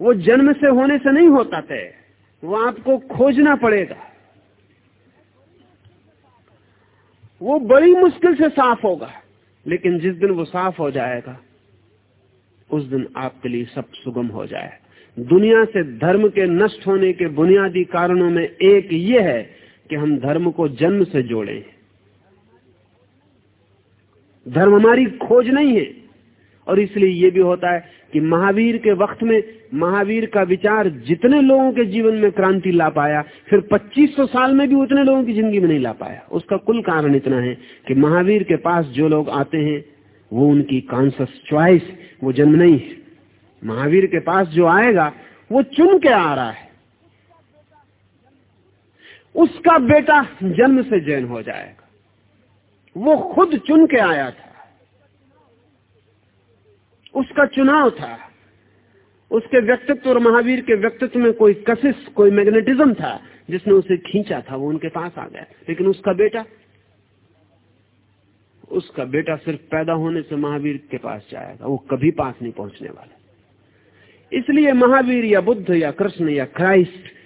वो जन्म से होने से नहीं होता तय। वो आपको खोजना पड़ेगा। वो बड़ी मुश्किल से साफ़ होगा, लेकिन जिस दिन वो साफ़ हो जाएगा, उस दिन आपके लिए सब सुगम हो जाए। दुनिया से धर्म के नष्ट होने के बुनियादी कारणों में एक ये है कि हम धर्म को जन्म से जोड़े धर्म हमारी खोज नहीं है। और इसलिए यह भी होता है कि महावीर के वक्त में, महावीर का विचार जितने लोगों के जीवन में क्रांति ला पाया, फिर 2500 साल में भी उतने लोगों की ज़िंदगी में नहीं ला पाया। उसका कुल कारण इतना है कि महावीर के पास जो लोग आते हैं, वो उनकी कॉन्सियस चॉइस वो जन्म नहीं है। महावीर के पास जो आएगा, वो चुन के आ रहा है। उसका बेटा जन्म से जैन हो जाएगा। वो खुद चुन के आया था। उसका चुनाव था। उसके व्यक्तित्व और महावीर के व्यक्तित्व में कोई कशिश, कोई मैग्नेटिज्म था। जिसने उसे खींचा था, वो उनके पास आ गया। लेकिन उसका बेटा उसका बेटा सिर्फ़ पैदा होने से महावीर के पास जाएगा। वो कभी पास नहीं पहुँचने वाला। इसलिए महावीर या बुद्ध या कृष्ण या क्राइस्ट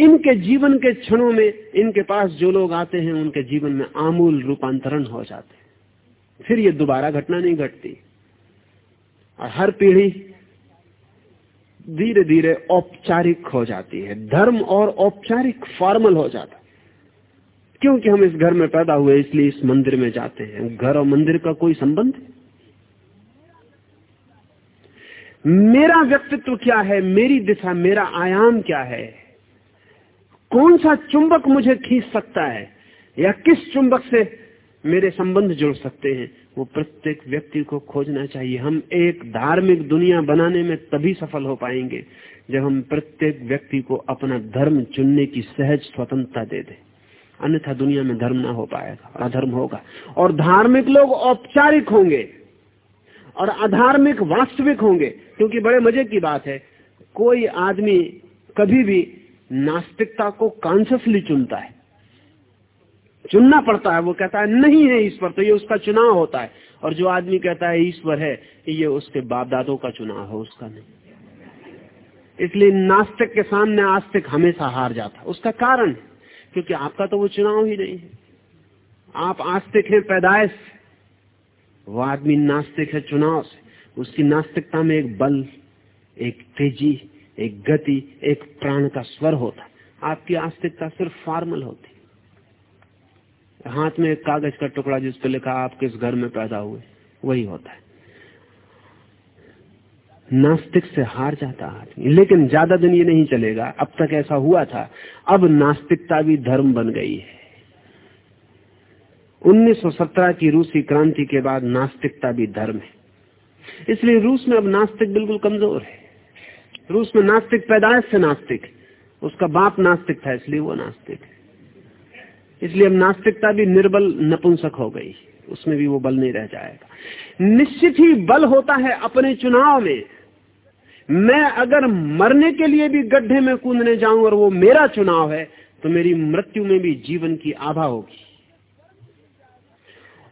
इनके जीवन के क्षणों में इनके पास जो लोग आते हैं, उनके जीवन में आमूल रूपांतरण हो जाते फिर ये दोबारा घटना नहीं घटती। और हर पीढ़ी धीरे धीरे औपचारिक हो जाती है। धर्म और औपचारिक फॉर्मल हो जाता क्योंकि हम इस घर में पैदा हुए, इसलिए इस मंदिर में जाते हैं। घर और मंदिर का कोई संबंध? मेरा व्यक्तित्व क्या है? मेरी दिशा, मेरा आयाम क्या है? कौन सा चुंबक मुझे खींच सकता है? या किस चुंबक से मेरे संबंध जुड़ सकते हैं? वो प्रत्येक व्यक्ति को खोजना चाहिए। हम एक धार्मिक दुनिया बनाने में तभी सफल हो पाएँगे, जब हम प्रत्येक व्यक्ति को अपना धर्म चुनने की सहज स्वतंत्रता दे दें। अन्यथा दुनिया में धर्म ना हो पाएगा अधर्म होगा। और धार्मिक लोग औपचारिक होंगे और अधार्मिक वास्तविक होंगे, क्योंकि बड़े मज़े की बात है, कोई आदमी कभी भी नास्तिकता को कॉन्सियसली चुनता है। चुनना पड़ता है, वो कहता है, नहीं है ईश्वर तो ये उसका चुनाव होता है। और जो आदमी कहता है, ईश्वर है ये उसके बाप दादों का चुनाव है, उसका नहीं। इसलिए नास्तिक के सामने आस्तिक हमेशा हार जाता उसका कारण क्योंकि आपका तो वो चुनाव ही नहीं है। आप आस्तिक हैं, पैदाइश। वो आदमी नास्तिक है चुनाव से। उसकी नास्तिकता में एक बल, एक तेज़ी एक गति, एक प्राण का स्वर होता आपकी आस्तिकता सिर्फ़ फॉर्मल होती हाथ में एक कागज़ का टुकड़ा जिस पर लिखा आप किस घर में पैदा हुए, वही होता है। नास्तिक से हार जाता आदमी। लेकिन ज़्यादा दिन ये नहीं चलेगा। अब तक ऐसा हुआ था। अब नास्तिकता भी धर्म बन गई है। 1917 की रूसी क्रांति के बाद नास्तिकता भी धर्म है। इसलिए रूस में अब नास्तिक बिल्कुल कमज़ोर है। रूस में नास्तिक पैदाइश से नास्तिक। उसका बाप नास्तिक था, इसलिए वो नास्तिक। इसलिए अब नास्तिकता भी निर्बल, नपुंसक हो गई। उसमें भी वो बल नहीं रह जाएगा। निश्चित ही बल होता है अपने चुनाव में। मैं अगर मरने के लिए भी गड्ढे में कूदने जाऊँ और वो मेरा चुनाव है तो मेरी मृत्यु में भी जीवन की आभा होगी।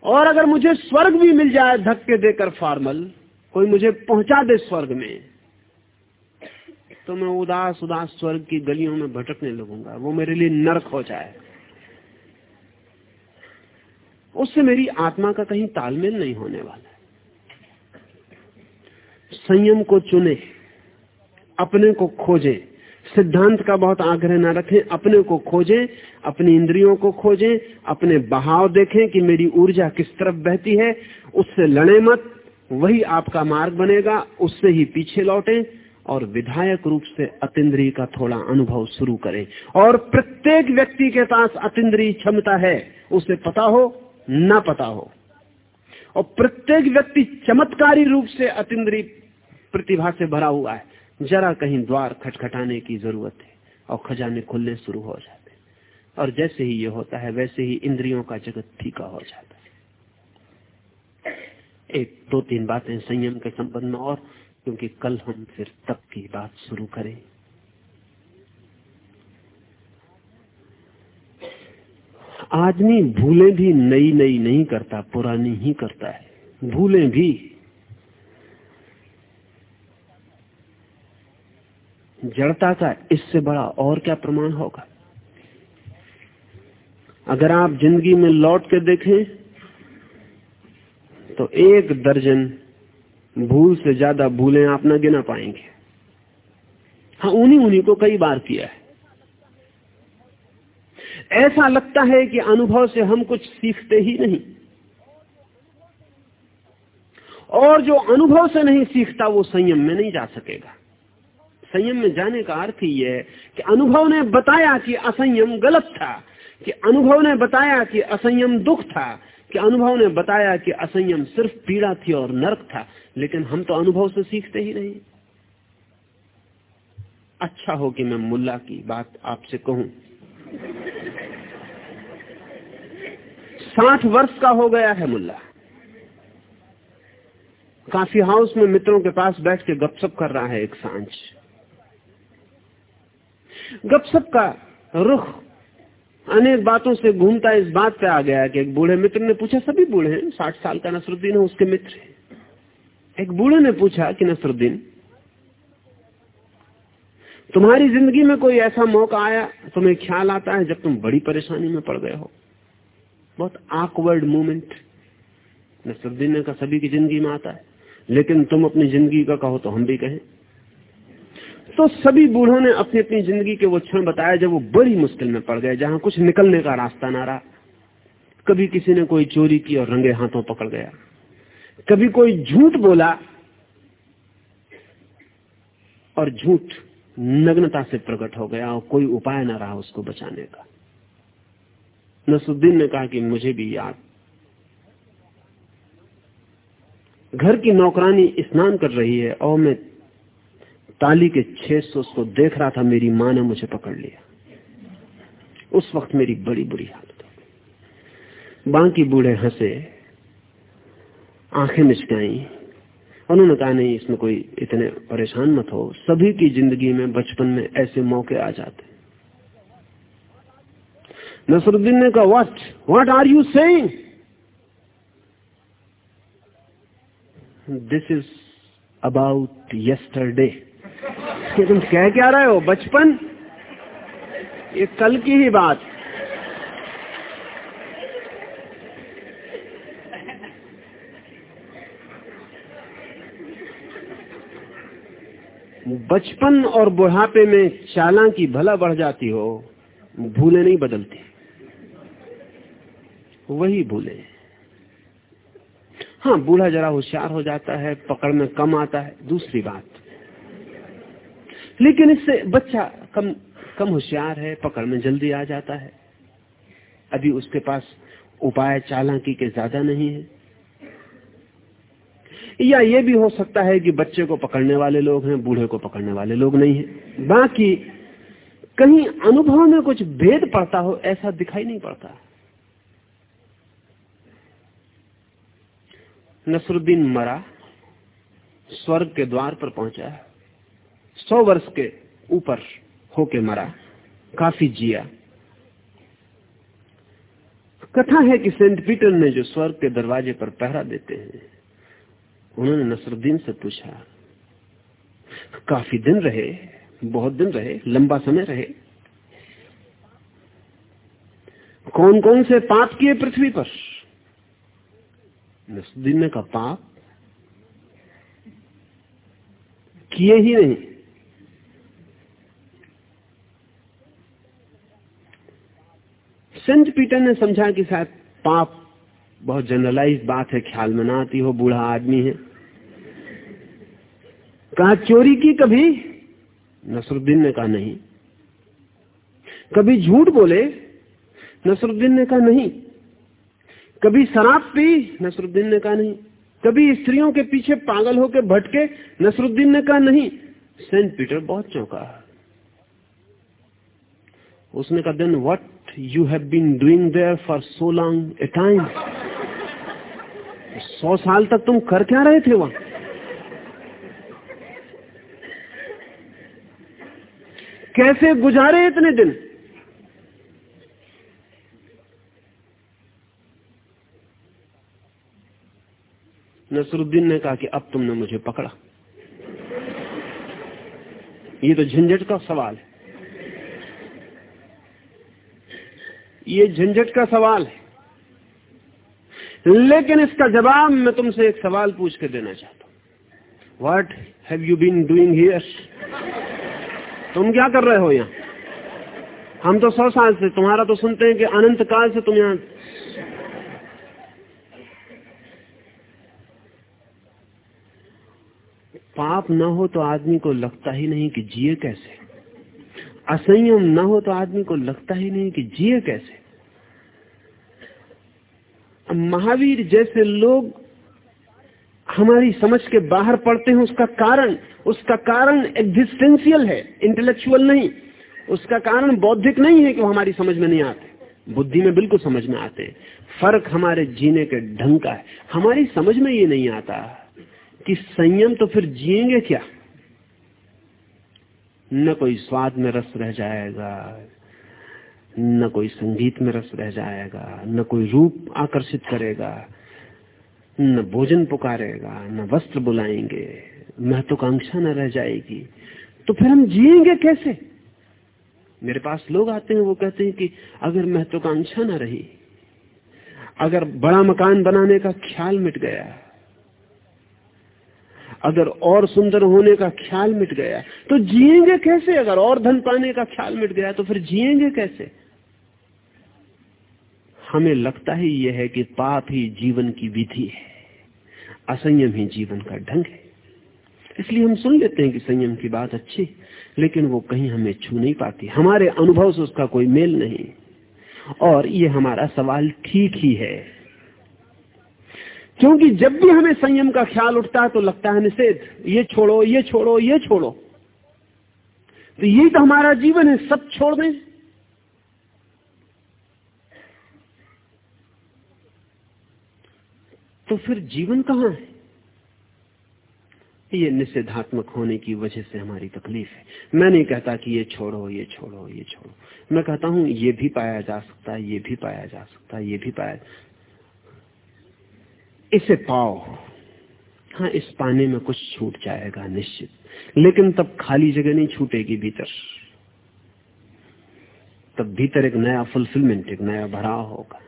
और अगर मुझे स्वर्ग भी मिल जाए, धक्के देकर फॉर्मल, कोई मुझे पहुँचा दे स्वर्ग में तो मैं उदास उदास स्वर्ग की गलियों में भटकने लगूँगा। वो मेरे लिए नरक हो जाए। उससे मेरी आत्मा का कहीं तालमेल नहीं होने वाला संयम को चुने, अपने को खोजे, सिद्धांत का बहुत आग्रह न रखें, अपने को खोजें, अपनी इंद्रियों को खोजें, अपने बहाव देखें कि मेरी ऊर्जा किस तरफ़ बहती है, उससे लड़े मत, वही आपका मार्ग बनेगा, उससे ही पीछे लौटें। और विधायक रूप से अतिद्री का थोड़ा अनुभव शुरू करें। और प्रत्येक व्यक्ति के पास अतिद्री क्षमता है, उसे पता हो, न पता हो। और प्रत्येक व्यक्ति चमत्कारी रूप से अतिद्री प्रतिभा से भरा हुआ है। जरा कहीं द्वार खटखटाने की ज़रूरत है और खजाने खुलने शुरू हो जाते और जैसे ही ये होता है, वैसे ही इंद्रियों का जगत फीका हो जाता है। एक दो तीन बातें संयम के संबंध में और क्योंकि कल हम फिर तप की बात शुरू करें। आदमी भूले भी नई नई नहीं करता, पुरानी ही करता है। भूले भी। जड़ता का इससे बड़ा और क्या प्रमाण होगा? अगर आप ज़िंदगी में लौट के देखें तो एक दर्जन भूल से ज़्यादा भूलें आप ना गिना पाएँगे। हाँ उन्हीं उन्हीं को कई बार किया है। ऐसा लगता है कि अनुभव से हम कुछ सीखते ही नहीं। और जो अनुभव से नहीं सीखता, वो संयम में नहीं जा सकेगा। संयम में जाने का अर्थ ही है कि अनुभव ने बताया कि असंयम गलत था, कि अनुभव ने बताया कि असंयम दुख था कि अनुभव ने बताया कि असंयम सिर्फ़ पीड़ा थी और नरक था, लेकिन हम तो अनुभव से सीखते ही नहीं। अच्छा हो कि मैं मुल्ला की बात आपसे कहूँ। साठ वर्ष का हो गया है मुल्ला। काफ़ी हाउस में मित्रों के पास बैठ के गपशप कर रहा है एक साँझ। गपशप का रुख अनेक बातों से घूमता इस बात पे आ गया कि एक बूढ़े मित्र ने पूछा, सभी बूढ़े हैं, साठ साल का नसरुद्दीन है, उसके मित्र है। एक बूढ़े ने पूछा कि नसरुद्दीन, तुम्हारी ज़िंदगी में कोई ऐसा मौका आया, तुम्हें ख्याल आता है जब तुम बड़ी परेशानी में पड़ गए हो? बहुत आकवर्ड मोमेंट नसरुद्दीन ने कहा सभी की ज़िंदगी में आता है, लेकिन तुम अपनी ज़िंदगी का कहो तो हम भी कहें। तो सभी बूढ़ों ने अपनी अपनी ज़िंदगी के वो क्षण बताया जब वो बड़ी मुश्किल में पड़ गए, जहाँ कुछ निकलने का रास्ता ना रहा। कभी किसी ने कोई चोरी की और रंगे हाथों पकड़ गया। कभी कोई झूठ बोला और झूठ नग्नता से प्रकट हो गया और कोई उपाय ना रहा उसको बचाने का। नसुद्दीन ने कहा कि मुझे भी याद। घर की नौकरानी स्नान कर रही है और मैं ताली के छेद से उसको देख रहा था, मेरी माँ ने मुझे पकड़ लिया। उस वक्त मेरी बड़ी बुरी हालत हो बाकी बूढ़े हंसे, आँखें मिचकाई, उन्होंने कहा, नहीं, इसमें कोई इतने परेशान मत हो। सभी की ज़िंदगी में, बचपन में ऐसे मौके आ जाते नसरुद्दीन ने कहा what what are you saying this is about yesterday कि तुम कह क्या रहे हो, बचपन? ये कल की ही बात। बचपन और बुढ़ापे में चाला की भला बढ़ जाती हो, भूले नहीं बदलती। वही भूले। हाँ बूढ़ा जरा होशियार हो जाता है, पकड़ में कम आता है, दूसरी बात। लेकिन इससे बच्चा कम कम होशियार है, पकड़ में जल्दी आ जाता है। अभी उसके पास उपाय चालाकी के ज़्यादा नहीं है। या ये भी हो सकता है कि बच्चे को पकड़ने वाले लोग हैं, बूढ़े को पकड़ने वाले लोग नहीं है। बाकी कहीं अनुभव में कुछ भेद पड़ता हो, ऐसा दिखाई नहीं पड़ता। नसरुद्दीन मरा स्वर्ग के द्वार पर पहुँचा सौ वर्ष के ऊपर होके मरा, काफ़ी जिया। कथा है कि सेंट पीटर ने जो स्वर्ग के दरवाजे पर पहरा देते हैं, उन्होंने नसरुद्दीन से पूछा, काफ़ी दिन रहे, बहुत दिन रहे, लंबा समय रहे। कौन कौन से पाप किए पृथ्वी पर? नसरुद्दीन ने कहा, पाप किए ही नहीं सेंट पीटर ने समझा कि शायद पाप बहुत जनरलाइज बात है, ख्याल में ना आती हो, बूढ़ा आदमी है। कहा, चोरी की कभी? नसरुद्दीन ने कहा, नहीं। कभी झूठ बोले? नसरुद्दीन ने कहा, नहीं। कभी शराब पी? नसरुद्दीन ने कहा, नहीं। कभी स्त्रियों के पीछे पागल होकर भटके? नसरुद्दीन ने कहा, नहीं। सेंट पीटर बहुत चौंका। उसने कहा, then what you have been doing there for so long a time सौ साल तक तुम कर क्या रहे थे वहाँ? कैसे गुजारे इतने दिन? नसरुद्दीन ने कहा कि अब तुमने मुझे पकड़ा। ये तो झंझट का सवाल है। ये झंझट का सवाल है। लेकिन इसका जवाब मैं तुमसे एक सवाल पूछ के देना चाहता हूँ। What have you been doing here तुम क्या कर रहे हो यहाँ? हम तो सौ साल से, तुम्हारा तो सुनते हैं कि अनंत काल से तुम यहाँ। पाप न हो तो आदमी को लगता ही नहीं कि जिए कैसे। असंयम न हो तो आदमी को लगता ही नहीं कि जिए कैसे। महावीर जैसे लोग हमारी समझ के बाहर पड़ते हैं, उसका कारण उसका कारण एग्जिस्टेंशियल है इंटेलेक्चुअल नहीं। उसका कारण बौद्धिक नहीं है कि वो हमारी समझ में नहीं आते। बुद्धि में बिल्कुल समझ में आते फ़र्क हमारे जीने के ढंग का है। हमारी समझ में ये नहीं आता कि संयम तो फिर जिएँगे क्या? न कोई स्वाद में रस रह जाएगा न कोई संगीत में रस रह जाएगा, न कोई रूप आकर्षित करेगा, न भोजन पुकारेगा, न वस्त्र बुलाएँगे, महत्वाकांक्षा न रह जाएगी। तो फिर हम जिएँगे कैसे? मेरे पास लोग आते हैं, वो कहते हैं कि अगर महत्वाकांक्षा न रही, अगर बड़ा मकान बनाने का ख्याल मिट गया, अगर और सुंदर होने का ख्याल मिट गया तो जिएँगे कैसे? अगर और धन पाने का ख्याल मिट गया तो फिर जिएँगे कैसे? हमें लगता ही यह है कि पाप ही जीवन की विधि है। असंयम ही जीवन का ढंग है। इसलिए हम सुन लेते हैं कि संयम की बात अच्छी, लेकिन वो कहीं हमें छू नहीं पाती। हमारे अनुभव से उसका कोई मेल नहीं। और ये हमारा सवाल ठीक ही है। क्योंकि जब भी हमें संयम का ख्याल उठता है तो लगता है निषेध। ये छोड़ो ये छोड़ो ये छोड़ो। तो यही तो हमारा जीवन है, सब छोड़ दें। तो फिर जीवन कहाँ है? ये निषेधात्मक होने की वजह से हमारी तकलीफ़ है। मैं नहीं कहता कि ये छोड़ो ये छोड़ो ये छोड़ो। मैं कहता हूँ, ये भी पाया जा सकता है, ये भी पाया जा सकता है, ये भी पाया इसे पाओ। हाँ इस पाने में कुछ छूट जाएगा निश्चित। लेकिन तब खाली जगह नहीं छूटेगी भीतर। तब भीतर एक नया फुलफिलमेंट एक नया भराव होगा।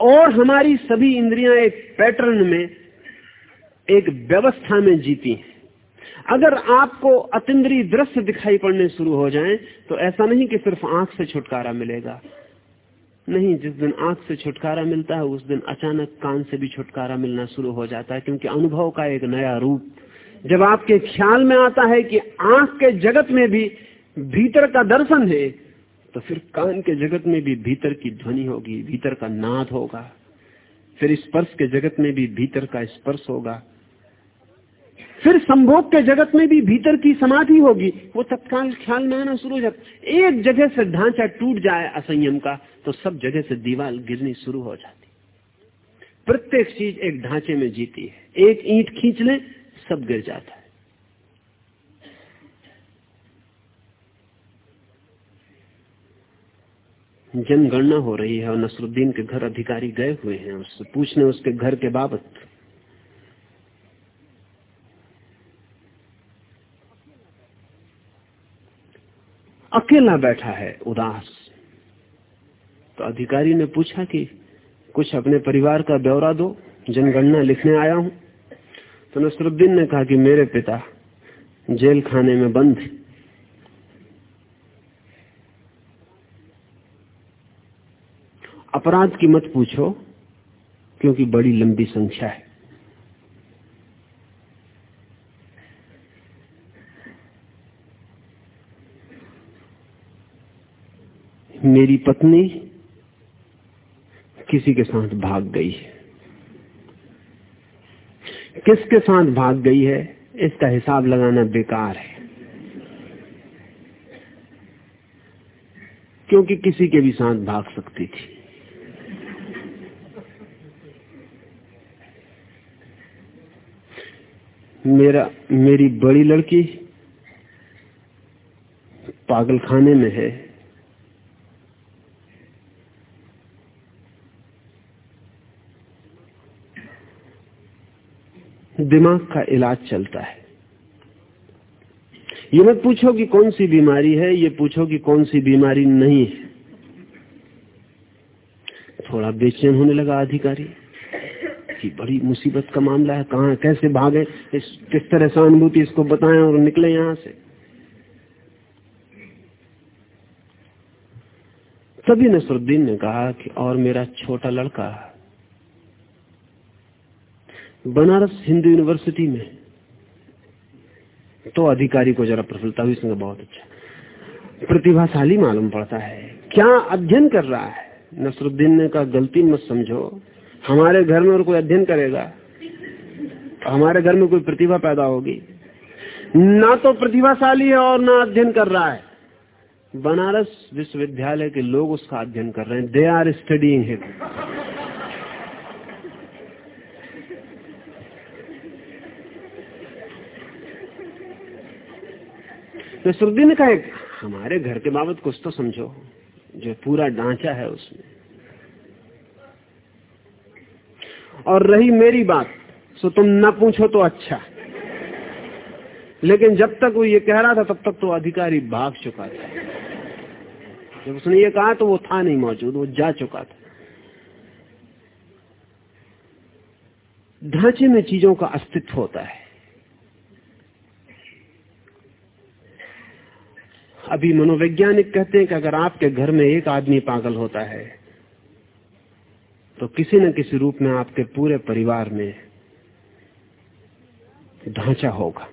और हमारी सभी इंद्रियाँ एक पैटर्न में, एक व्यवस्था में जीती हैं। अगर आपको अतिद्रीय दृश्य दिखाई पड़ने शुरू हो जाएँ तो ऐसा नहीं कि सिर्फ़ आँख से छुटकारा मिलेगा। नहीं, जिस दिन आँख से छुटकारा मिलता है, उस दिन अचानक कान से भी छुटकारा मिलना शुरू हो जाता है, क्योंकि अनुभव का एक नया रूप। जब आपके ख्याल में आता है कि आँख के जगत में भी भीतर का दर्शन है तो फिर कान के जगत में भी भीतर की ध्वनि होगी, भीतर का नाद होगा। फिर स्पर्श के जगत में भी भीतर का स्पर्श होगा। फिर संभोग के जगत में भी भीतर की समाधि होगी। वो तत्काल ख्याल में आना शुरू हो जाता एक जगह से ढांचा टूट जाए असंयम का तो सब जगह से दीवार गिरनी शुरू हो जाती प्रत्येक चीज़ एक ढांचे में जीती है। एक ईंट खींच ले, सब गिर जाता है जनगणना हो रही है और नसरुद्दीन के घर अधिकारी गए हुए हैं उससे पूछने उसके घर के बाबत। अकेला बैठा है उदास। तो अधिकारी ने पूछा कि कुछ अपने परिवार का ब्यौरा दो, जनगणना लिखने आया हूँ। तो नसरुद्दीन ने कहा कि मेरे पिता जेल खाने में बंद अपराध की मत पूछो, क्योंकि बड़ी लंबी संख्या है। मेरी पत्नी किसी के साथ भाग गई है। किसके साथ भाग गई है, इसका हिसाब लगाना बेकार है। क्योंकि किसी के भी साथ भाग सकती थी। मेरा, मेरी बड़ी लड़की पागल खाने में है। दिमाग का इलाज चलता है। ये मत पूछो कि कौन सी बीमारी है, ये पूछो कि कौन सी बीमारी नहीं है। थोड़ा बेचैन होने लगा अधिकारी। कि बड़ी मुसीबत का मामला है, कहा, कैसे भागे? इस, किस तरह सहानुभूति इसको बताएँ और निकले यहाँ से। तभी नसरुद्दीन ने कहा कि और मेरा छोटा लड़का बनारस हिंदू यूनिवर्सिटी में तो अधिकारी को जरा प्रफुल्लता हुई संग बहुत अच्छा। प्रतिभाशाली मालूम पड़ता है। क्या अध्ययन कर रहा है? नसरुद्दीन ने कहा, गलती मत समझो। हमारे घर में और कोई अध्ययन करेगा, हमारे घर में कोई प्रतिभा पैदा होगी। ना तो प्रतिभाशाली है और ना अध्ययन कर रहा है। बनारस विश्वविद्यालय के लोग उसका अध्ययन कर रहे हैं। They are studying him Nasruddin ने कहा हमारे घर के बाबत कुछ तो समझो। जो पूरा ढांचा है उसमें। और रही मेरी बात, सो तुम न पूछो तो अच्छा। लेकिन जब तक वो ये कह रहा था, तब तक तो अधिकारी भाग चुका था। जब उसने ये कहा तो वो था नहीं मौजूद, वो जा चुका था। ढांचे में चीज़ों का अस्तित्व होता है। अभी मनोवैज्ञानिक कहते हैं कि अगर आपके घर में एक आदमी पागल होता है तो किसी न किसी रूप में आपके पूरे परिवार में ढांचा होगा।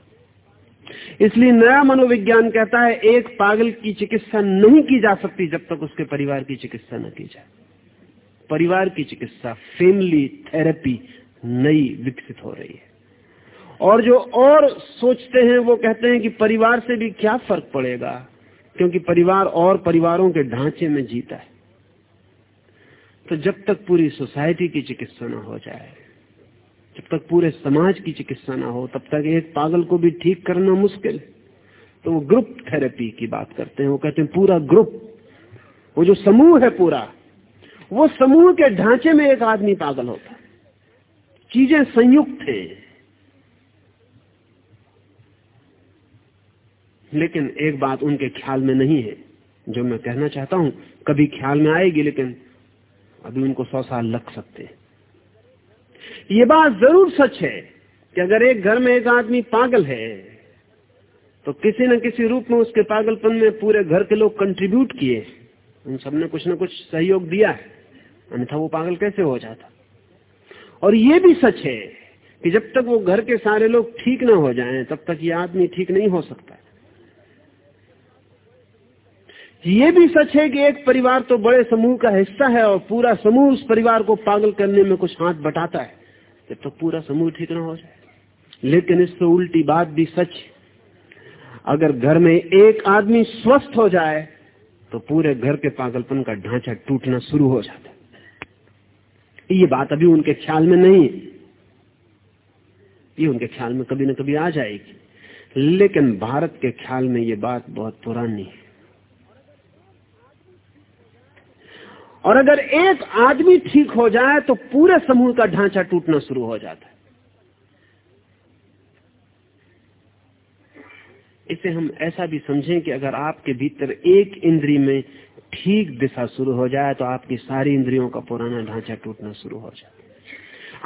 इसलिए नया मनोविज्ञान कहता है, एक पागल की चिकित्सा नहीं की जा सकती जब तक उसके परिवार की चिकित्सा न की जाए। परिवार की चिकित्सा फैमिली थेरेपी नई विकसित हो रही है। और जो और सोचते हैं, वो कहते हैं कि परिवार से भी क्या फ़र्क पड़ेगा, क्योंकि परिवार और परिवारों के ढांचे में जीता है। तो जब तक पूरी सोसाइटी की चिकित्सा न हो जाए, जब तक पूरे समाज की चिकित्सा ना हो, तब तक एक पागल को भी ठीक करना मुश्किल। तो वो ग्रुप थेरेपी की बात करते हैं, वो कहते हैं पूरा ग्रुप। वो जो समूह है पूरा, वो समूह के ढांचे में एक आदमी पागल होता चीज़ें संयुक्त हैं। लेकिन एक बात उनके ख्याल में नहीं है, जो मैं कहना चाहता हूँ, कभी ख्याल में आएगी, लेकिन अभी उनको सौ साल लग सकते हैं। ये बात ज़रूर सच है कि अगर एक घर में एक आदमी पागल है तो किसी न किसी रूप में उसके पागलपन में पूरे घर के लोग कंट्रीब्यूट किए। उन सबने कुछ न कुछ सहयोग दिया है। अन्यथा वो पागल कैसे हो जाता? और ये भी सच है कि जब तक वो घर के सारे लोग ठीक ना हो जाएँ, तब तक ये आदमी ठीक नहीं हो सकता। ये भी सच है कि एक परिवार तो बड़े समूह का हिस्सा है और पूरा समूह उस परिवार को पागल करने में कुछ हाथ बटाता है। तो पूरा समूह ठीक ना हो जाए। लेकिन इससे उल्टी बात भी सच अगर घर में एक आदमी स्वस्थ हो जाए तो पूरे घर के पागलपन का ढांचा टूटना शुरू हो जाता है। ये बात अभी उनके ख्याल में नहीं है। ये उनके ख्याल में कभी न कभी आ जाएगी। लेकिन भारत के ख्याल में ये बात बहुत पुरानी है। और अगर एक आदमी ठीक हो जाए तो पूरे समूह का ढांचा टूटना शुरू हो जाता है। इसे हम ऐसा भी समझें कि अगर आपके भीतर एक इंद्री में ठीक दिशा शुरू हो जाए तो आपकी सारी इंद्रियों का पुराना ढांचा टूटना शुरू हो जाए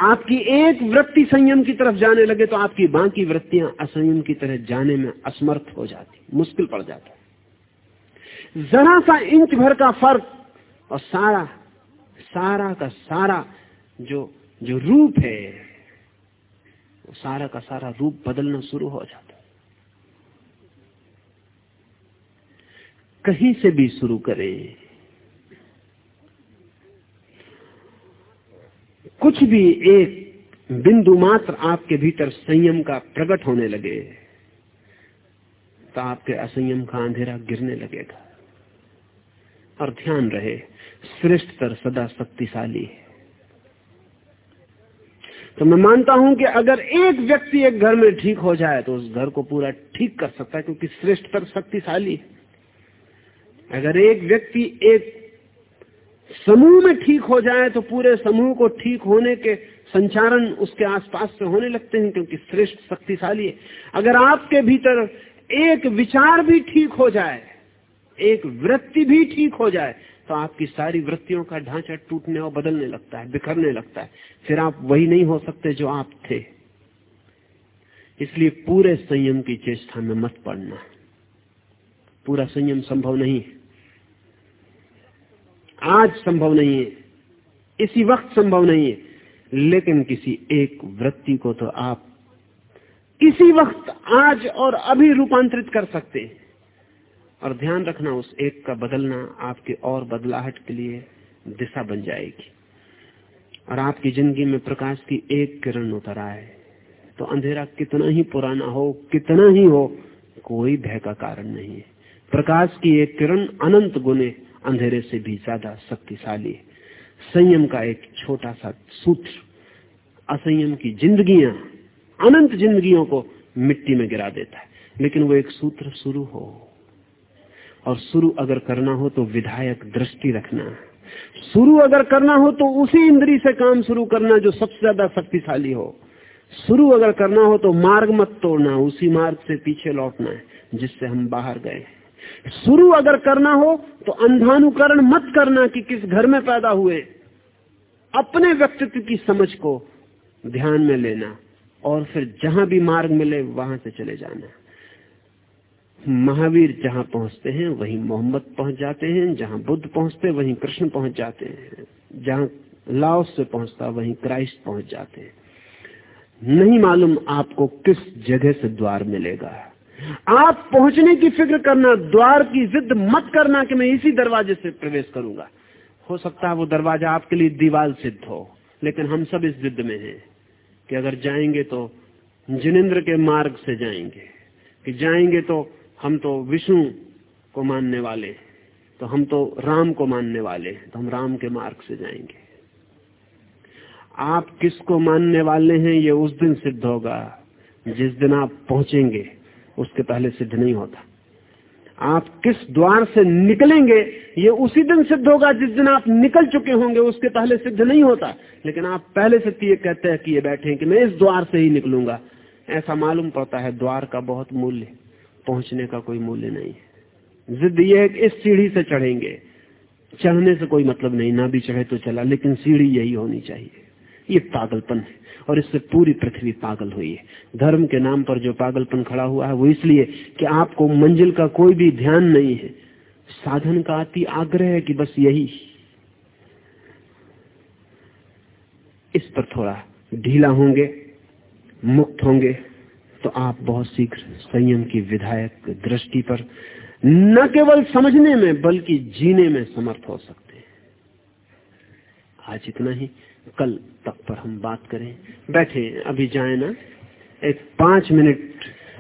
आपकी एक वृत्ति संयम की तरफ़ जाने लगे तो आपकी बाकी वृत्तियाँ असंयम की तरह जाने में असमर्थ हो जाती, मुश्किल पड़ जाता जरा सा इंच भर का फ़र्क और सारा सारा का सारा जो जो रूप है, वो सारा का सारा रूप बदलना शुरू हो जाता है। कहीं से भी शुरू करें। कुछ भी एक बिंदु मात्र आपके भीतर संयम का प्रकट होने लगे तो आपके असंयम का अंधेरा गिरने लगेगा। और ध्यान रहे श्रेष्ठतर सदा शक्तिशाली है। तो मैं मानता हूँ कि अगर एक व्यक्ति एक घर में ठीक हो जाए तो उस घर को पूरा ठीक कर सकता है, क्योंकि श्रेष्ठतर शक्तिशाली है। अगर एक व्यक्ति एक समूह में ठीक हो जाए तो पूरे समूह को ठीक होने के संचारण उसके आसपास से होने लगते हैं, क्योंकि श्रेष्ठ शक्तिशाली है। अगर आपके भीतर एक विचार भी ठीक हो जाए, एक वृत्ति भी ठीक हो जाए तो आपकी सारी वृत्तियों का ढांचा टूटने और बदलने लगता है, बिखरने लगता है। फिर आप वही नहीं हो सकते जो आप थे। इसलिए पूरे संयम की चेष्टा में मत पड़ना। पूरा संयम संभव नहीं आज संभव नहीं है। इसी वक्त संभव नहीं है। लेकिन किसी एक वृत्ति को तो आप इसी वक्त आज और अभी रूपांतरित कर सकते हैं। और ध्यान रखना, उस एक का बदलना आपके और बदलाहट के लिए दिशा बन जाएगी। और आपकी ज़िंदगी में प्रकाश की एक किरण उतर आए। तो अंधेरा कितना ही पुराना हो, कितना ही हो, कोई भय का कारण नहीं है। प्रकाश की एक किरण अनंत गुने अंधेरे से भी ज़्यादा शक्तिशाली है। संयम का एक छोटा सा सूत्र, असंयम की जिंदगियाँ, अनंत जिंदगियों को मिट्टी में गिरा देता है। लेकिन वो एक सूत्र शुरू हो। और शुरू अगर करना हो तो विधायक दृष्टि रखना। शुरू अगर करना हो तो उसी इंद्री से काम शुरू करना जो सबसे ज़्यादा शक्तिशाली हो। शुरू अगर करना हो तो मार्ग मत तोड़ना, उसी मार्ग से पीछे लौटना है, जिससे हम बाहर गए शुरू अगर करना हो तो अंधानुकरण मत करना कि किस घर में पैदा हुए। अपने व्यक्तित्व की समझ को ध्यान में लेना और फिर जहाँ भी मार्ग मिले वहाँ से चले जाना। महावीर जहाँ पहुँचते हैं, वहीं मोहम्मद पहुँच जाते हैं, जहाँ बुद्ध पहुँचते, वहीं कृष्ण पहुँच जाते हैं। जहाँ लाओस से पहुँचता, वहीं क्राइस्ट पहुँच जाते हैं। नहीं मालूम आपको किस जगह से द्वार मिलेगा। आप पहुँचने की फ़िक्र करना, द्वार की जिद मत करना कि मैं इसी दरवाजे से प्रवेश करूँगा। हो सकता है वो दरवाज़ा आपके लिए दीवाल सिद्ध हो, लेकिन हम सब इस जिद में हैं कि अगर जाएँगे तो जिनेन्द्र के मार्ग से जाएँगे। कि जाएँगे तो हम तो विष्णु को मानने वाले तो हम तो राम को मानने वाले तो हम राम के मार्ग से जाएँगे। आप किसको मानने वाले हैं, ये उस दिन सिद्ध होगा। जिस दिन आप पहुँचेंगे, उसके पहले सिद्ध नहीं होता। आप किस द्वार से निकलेंगे, ये उसी दिन सिद्ध होगा। जिस दिन आप निकल चुके होंगे, उसके पहले सिद्ध नहीं होता। लेकिन आप पहले से ये कहते हैं कि ये बैठे कि मैं इस द्वार से ही निकलूँगा। ऐसा मालूम पड़ता है, द्वार का बहुत मूल्य। पहुँचने का कोई मूल्य नहीं है। जिद यह है कि इस सीढ़ी से चढ़ेंगे। चढ़ने से कोई मतलब नहीं, ना भी चढ़े तो चला, लेकिन सीढ़ी यही होनी चाहिए। ये पागलपन है, और इससे पूरी पृथ्वी पागल हुई है। धर्म के नाम पर जो पागलपन खड़ा हुआ है, वो इसलिए कि आपको मंजिल का कोई भी ध्यान नहीं है। साधन का अति आग्रह है कि बस यही। इस पर थोड़ा ढीला होंगे, मुक्त होंगे। तो आप बहुत शीघ्र संयम की विधायक दृष्टि पर न केवल समझने में, बल्कि जीने में समर्थ हो सकते हैं। आज इतना ही। कल तक पर हम बात करें। बैठे, अभी जाए ना। एक पाँच मिनट